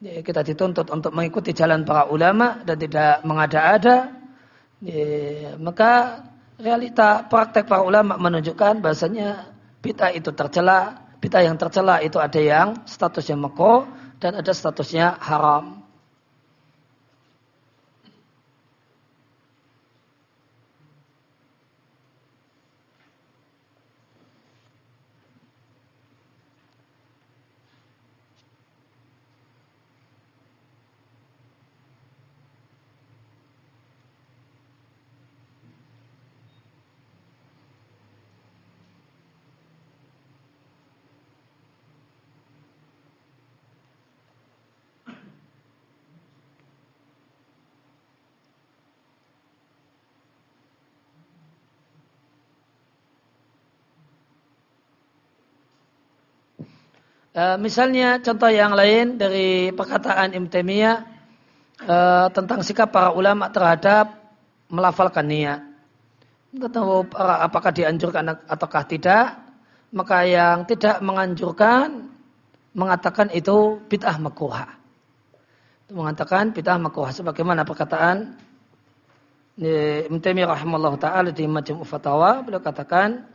Speaker 1: Kita dituntut untuk mengikuti jalan para ulama dan tidak mengada-ada. Maka realita praktek para ulama menunjukkan bahasanya bid'ah itu tercela, bid'ah yang tercela itu ada yang statusnya meko dan ada statusnya haram. E, misalnya contoh yang lain dari perkataan Ibn Taimiyah e, tentang sikap para ulama terhadap melafalkan niat. Tahu apakah dianjurkan ataukah tidak? Maka yang tidak menganjurkan mengatakan itu bid'ah makruha. Itu mengatakan bid'ah makruha sebagaimana perkataan Ibn Taimiyah taala di Majmu' Fatawa beliau katakan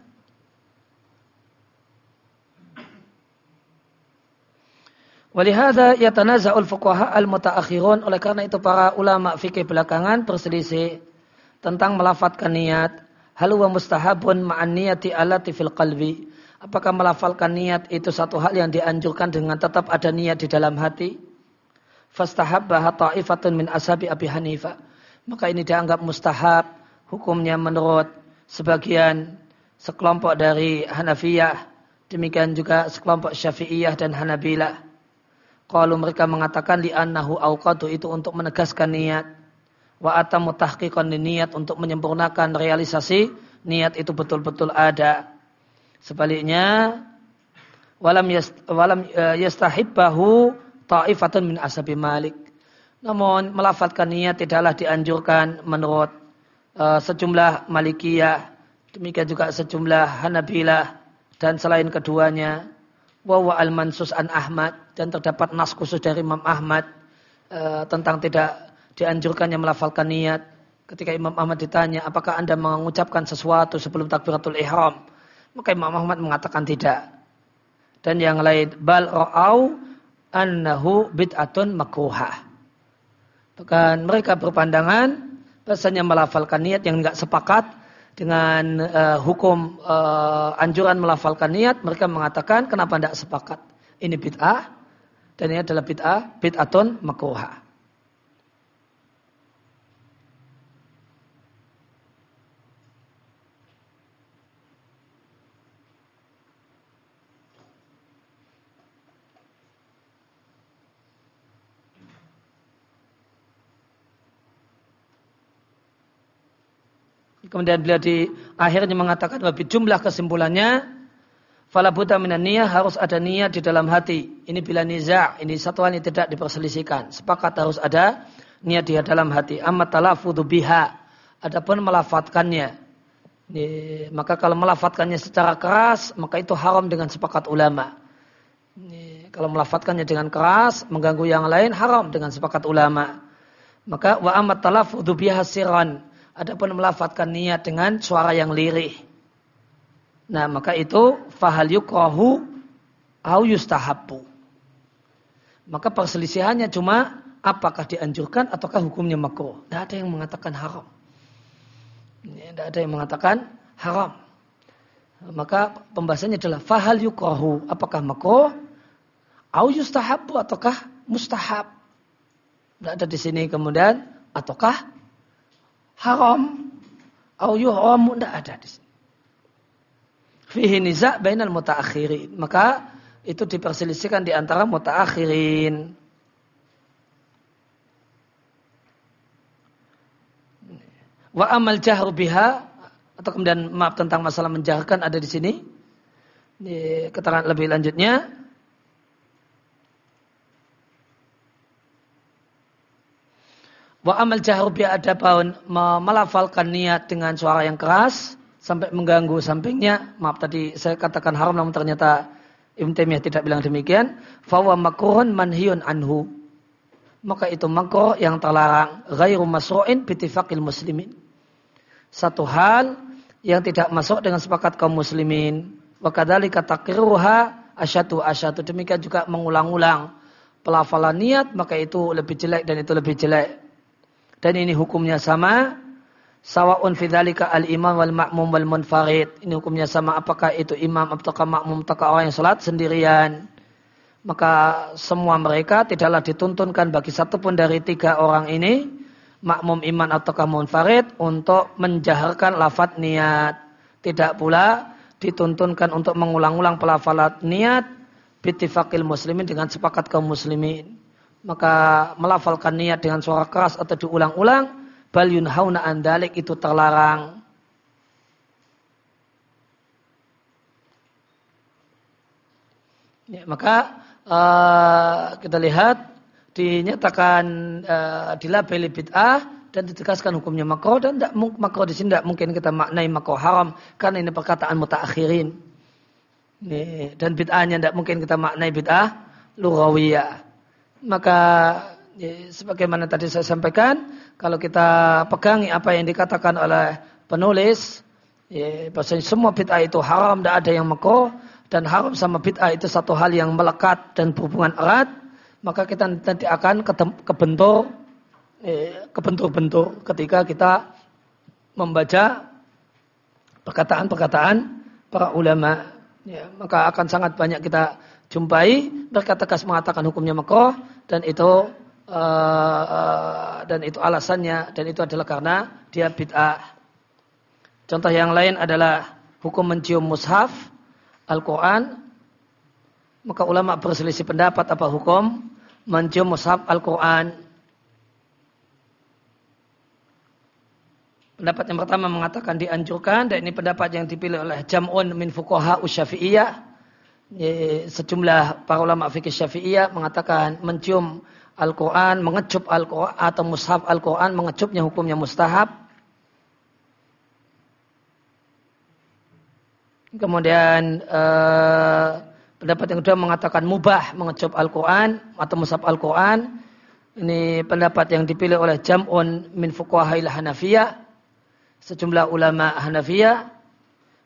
Speaker 1: Walihada yatanaza'ul fuqaha al-mutaakhirun. Oleh karena itu para ulama fikih belakangan berselisih tentang melafatkan niat. Hal wa mustahabun ma'an niyati alati fil qalbi? Apakah melafalkan niat itu satu hal yang dianjurkan dengan tetap ada niat di dalam hati? Fastahabbaha ta'ifatun min ashabi Abi Hanifah maka ini dianggap mustahab hukumnya menurut sebagian sekelompok dari Hanafiyah. Demikian juga sekelompok Syafi'iyah dan Hanabilah kalau mereka mengatakan li annahu awqatu itu untuk menegaskan niat. Wa atamu tahqiqan niat untuk menyempurnakan realisasi niat itu betul-betul ada. Sebaliknya walam yast, walam e, yastahibbahu ta'ifatun min ashabi Malik. Namun melafatkan niat tidaklah dianjurkan menurut uh, sejumlah Malikiyah, demikian juga sejumlah Hanabilah dan selain keduanya wa al-mansus an Ahmad dan terdapat nas khusus dari Imam Ahmad e, tentang tidak dianjurkannya melafalkan niat. Ketika Imam Ahmad ditanya, apakah anda mengucapkan sesuatu sebelum takbiratul ihram? Maka Imam Ahmad mengatakan tidak. Dan yang lain, bal ra'au annahu bid'atun makruhah. Bahkan mereka berpandangan bahasanya melafalkan niat yang enggak sepakat dengan uh, hukum uh, anjuran melafalkan niat, mereka mengatakan kenapa tidak sepakat? Ini bid'ah dan ini adalah bid'ah, bid'atun makruhah. Kemudian beliau di akhirnya mengatakan bahwa jumlah kesimpulannya fala buta minan niyah harus ada niat di dalam hati. Ini bila niza, ini satu hal yang tidak diperselisihkan. Sepakat harus ada niat di dalam hati. Amma talafudhu biha. Adapun melafatkannya. Maka kalau melafatkannya secara keras, maka itu haram dengan sepakat ulama. Kalau melafatkannya dengan keras, mengganggu yang lain, haram dengan sepakat ulama. Maka wa amat talafudhu biha siran Adapun melafatkan niat dengan suara yang lirih. Nah, maka itu fahal yukrahu au yustahabbu. Maka perselisihannya cuma apakah dianjurkan ataukah hukumnya makruh. Tidak ada yang mengatakan haram. Tidak ada yang mengatakan haram. Maka pembahasannya adalah fahal yukrahu. Apakah makruh? Au yustahabbu ataukah mustahab. Tidak ada di sini kemudian ataukah haram au yuhramu tidak ada di sini. Fihi niza' bainal mutaakhirin. Maka itu diperselisihkan di antara mutaakhirin. Wa amal jahru biha atau kemudian maaf tentang masalah menjaharkan ada di sini. Di keterangan lebih lanjutnya Wa amal jahru bi adabun melafalkan niat dengan suara yang keras sampai mengganggu sampingnya. Maaf tadi saya katakan haram namun ternyata Ibn Taimiyah tidak bilang demikian. Fawa makruhun manhiyun anhu. Maka itu makruh yang terlarang. Ghairu masru'in bitifakil muslimin. Satu hal yang tidak masuk dengan sepakat kaum muslimin. Wa kadzalika takriruha asyatu asyatu. Demikian juga mengulang-ulang pelafalan niat maka itu lebih jelek dan itu lebih jelek dan ini hukumnya sama. Sawaun fidzalika al-imam wal ma'mum wal munfarid. Ini hukumnya sama. Apakah itu imam ataukah makmum ataukah orang yang salat sendirian? Maka semua mereka tidaklah dituntunkan bagi satu pun dari tiga orang ini makmum iman ataukah munfarid untuk menjaharkan lafaz niat. Tidak pula dituntunkan untuk mengulang-ulang pelafalan niat bitifakil muslimin dengan sepakat kaum muslimin maka melafalkan niat dengan suara keras atau diulang-ulang bal yunhauna andalik itu terlarang Ya, maka uh, kita lihat dinyatakan uh, dilabeli bid'ah dan ditegaskan hukumnya makro dan tidak makro di sini tidak mungkin kita maknai makro haram karena ini perkataan mutakhirin. Dan bid'ahnya tidak mungkin kita maknai bid'ah lughawiyah. Maka ya, sebagaimana tadi saya sampaikan, kalau kita pegangi apa yang dikatakan oleh penulis, ya, bahwasanya semua bid'ah itu haram, tidak ada yang makro dan haram sama bid'ah itu satu hal yang melekat dan berhubungan erat, maka kita nanti akan kebentur eh, kebentur-bentur ketika kita membaca perkataan-perkataan para ulama. Ya, maka akan sangat banyak kita jumpai mereka tegas mengatakan hukumnya makruh dan itu uh, uh, dan itu alasannya dan itu adalah karena dia bid'ah. Contoh yang lain adalah hukum mencium mushaf Al-Quran. Maka ulama berselisih pendapat apa hukum mencium mushaf Al-Quran. Pendapat yang pertama mengatakan dianjurkan dan ini pendapat yang dipilih oleh Jam'un min fuqaha Syafi'iyah. Sejumlah para ulama fikih Syafi'iyah mengatakan mencium Al-Quran, mengecup Al-Quran atau mushaf Al-Quran, mengecupnya hukumnya mustahab. Kemudian eh, pendapat yang kedua mengatakan mubah mengecup Al-Quran atau mushaf Al-Quran. Ini pendapat yang dipilih oleh Jam'un min fuqaha Hanafiyah sejumlah ulama Hanafiyah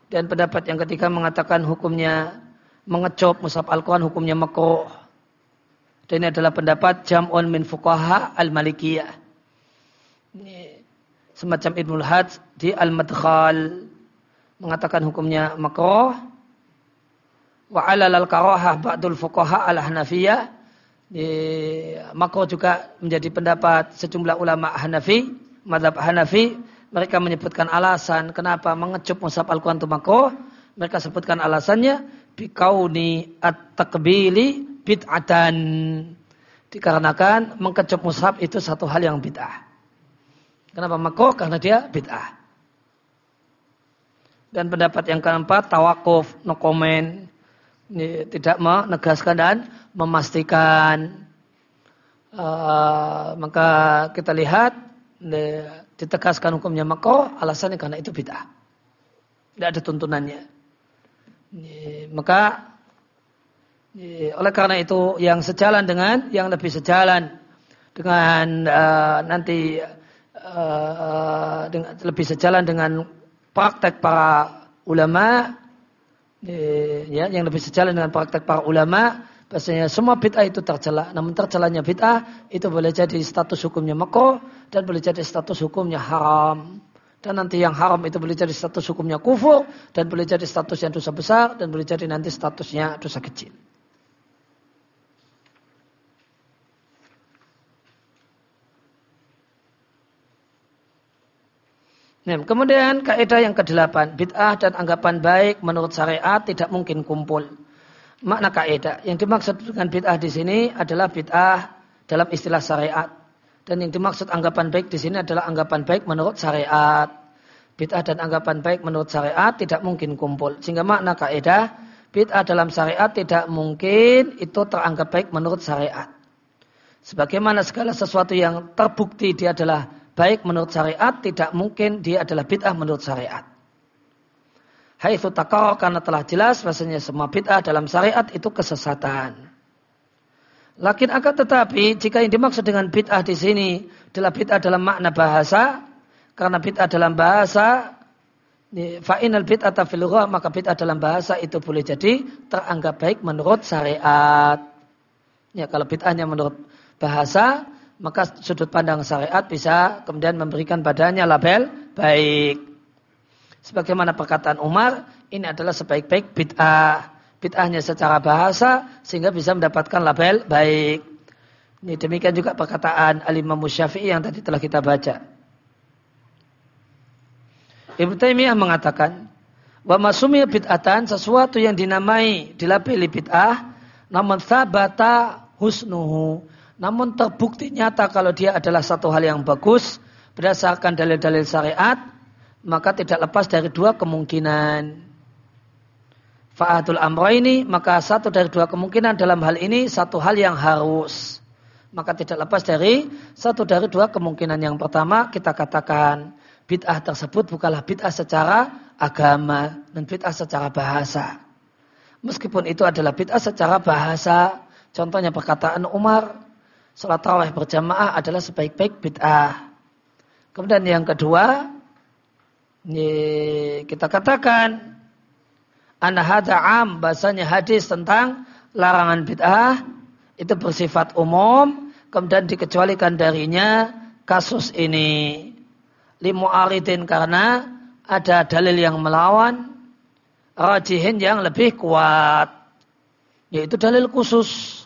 Speaker 1: dan pendapat yang ketiga mengatakan hukumnya mengecop musab Al-Quran hukumnya makruh. Dan ini adalah pendapat jam'un min fuqaha al-malikiyah. Semacam Ibnul Hajj di Al-Madkhal mengatakan hukumnya makruh. Wa alal al-karahah ba'dul fuqaha al-hanafiyah. Makruh juga menjadi pendapat sejumlah ulama Hanafi, madhab Hanafi mereka menyebutkan alasan kenapa mengecup mushaf Al-Quran itu makruh. Mereka sebutkan alasannya bikauni at-takbili bid'atan. Dikarenakan mengecup mushaf itu satu hal yang bid'ah. Kenapa makruh? Karena dia bid'ah. Dan pendapat yang keempat, tawakuf, no comment. Ini tidak menegaskan dan memastikan. Uh, maka kita lihat ditegaskan hukumnya makruh, alasannya karena itu bid'ah. Tidak ada tuntunannya. Maka oleh karena itu yang sejalan dengan yang lebih sejalan dengan uh, nanti uh, dengan, lebih sejalan dengan praktek para ulama ya yang lebih sejalan dengan praktek para ulama Bahasanya semua bid'ah itu tercela. Namun tercelanya bid'ah itu boleh jadi status hukumnya makruh dan boleh jadi status hukumnya haram. Dan nanti yang haram itu boleh jadi status hukumnya kufur dan boleh jadi statusnya dosa besar dan boleh jadi nanti statusnya dosa kecil. Nah, kemudian kaidah yang kedelapan, bid'ah dan anggapan baik menurut syariat tidak mungkin kumpul makna kaidah. Yang dimaksud dengan bid'ah di sini adalah bid'ah dalam istilah syariat. Dan yang dimaksud anggapan baik di sini adalah anggapan baik menurut syariat. Bid'ah dan anggapan baik menurut syariat tidak mungkin kumpul. Sehingga makna kaidah bid'ah dalam syariat tidak mungkin itu teranggap baik menurut syariat. Sebagaimana segala sesuatu yang terbukti dia adalah baik menurut syariat, tidak mungkin dia adalah bid'ah menurut syariat. Haitsu taqarrar karena telah jelas bahasanya semua bid'ah dalam syariat itu kesesatan. Lakin akan tetapi jika yang dimaksud dengan bid'ah di sini adalah bid'ah dalam makna bahasa, karena bid'ah dalam bahasa fa'inal bid'ah fil maka bid'ah dalam bahasa itu boleh jadi teranggap baik menurut syariat. Ya kalau bid'ahnya menurut bahasa maka sudut pandang syariat bisa kemudian memberikan badannya label baik. Sebagaimana perkataan Umar, ini adalah sebaik-baik bid'ah. Bid'ahnya secara bahasa sehingga bisa mendapatkan label baik. Ini demikian juga perkataan Al-Imam yang tadi telah kita baca. Ibnu Taimiyah mengatakan, wa masumiyah bid'atan sesuatu yang dinamai dilabeli bid'ah namun sabata husnuhu namun terbukti nyata kalau dia adalah satu hal yang bagus berdasarkan dalil-dalil syariat maka tidak lepas dari dua kemungkinan. Fa'atul amro ini maka satu dari dua kemungkinan dalam hal ini satu hal yang harus. Maka tidak lepas dari satu dari dua kemungkinan yang pertama kita katakan bid'ah tersebut bukanlah bid'ah secara agama dan bid'ah secara bahasa. Meskipun itu adalah bid'ah secara bahasa contohnya perkataan Umar salat tarawih berjamaah adalah sebaik-baik bid'ah. Kemudian yang kedua kita katakan anahada am bahasanya hadis tentang larangan bid'ah itu bersifat umum kemudian dikecualikan darinya kasus ini. Limu aridin karena ada dalil yang melawan rajihin yang lebih kuat yaitu dalil khusus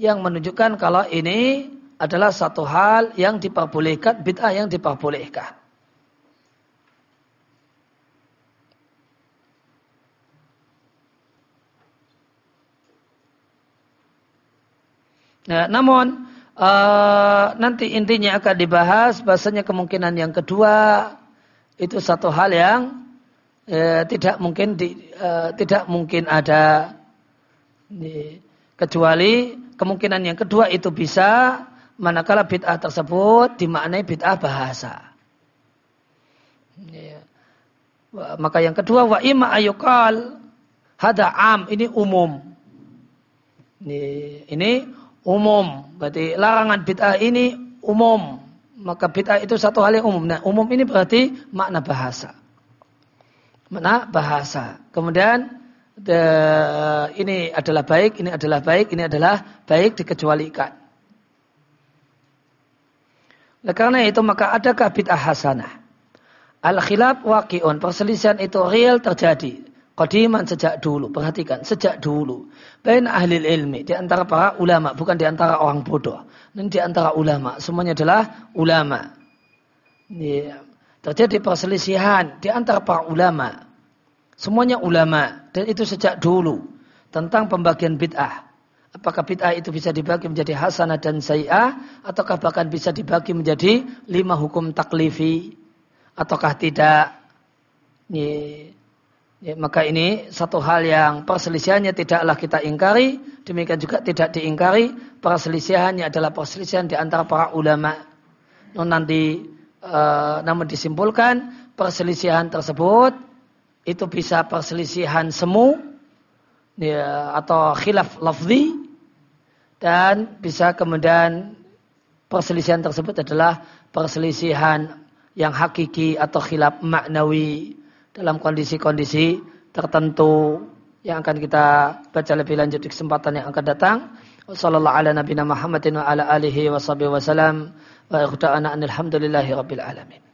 Speaker 1: yang menunjukkan kalau ini adalah satu hal yang diperbolehkan bid'ah yang diperbolehkan Ya, namun uh, nanti intinya akan dibahas bahasanya kemungkinan yang kedua itu satu hal yang uh, tidak mungkin di, uh, tidak mungkin ada di, kecuali kemungkinan yang kedua itu bisa manakala bid'ah tersebut dimaknai bid'ah bahasa. Ya. Maka yang kedua wa ima ayukal hada am ini umum. Ini, ini umum. Berarti larangan bid'ah ini umum. Maka bid'ah itu satu hal yang umum. Nah, umum ini berarti makna bahasa. Makna bahasa. Kemudian the, ini adalah baik, ini adalah baik, ini adalah baik dikecualikan. Oleh karena itu maka adakah bid'ah hasanah? Al-khilaf waqi'un. Perselisihan itu real terjadi. Kodiman sejak dulu, perhatikan, sejak dulu. Bain ahli ilmi, di antara para ulama, bukan di antara orang bodoh. Dan di antara ulama, semuanya adalah ulama. Ya. Terjadi perselisihan di antara para ulama. Semuanya ulama, dan itu sejak dulu. Tentang pembagian bid'ah. Apakah bid'ah itu bisa dibagi menjadi hasanah dan sayyah, ataukah bahkan bisa dibagi menjadi lima hukum taklifi, ataukah tidak. Ya. Ya, maka ini satu hal yang perselisihannya tidaklah kita ingkari, demikian juga tidak diingkari, perselisihannya adalah perselisihan di antara para ulama. Non nanti e, namun disimpulkan perselisihan tersebut itu bisa perselisihan semu ya, atau khilaf lafzi dan bisa kemudian perselisihan tersebut adalah perselisihan yang hakiki atau khilaf maknawi dalam kondisi-kondisi tertentu yang akan kita baca lebih lanjut di kesempatan yang akan datang. Wassallallahu ala nabiyina Muhammadin wa ala alihi wa sahbihi wa alhamdulillahi rabbil alamin.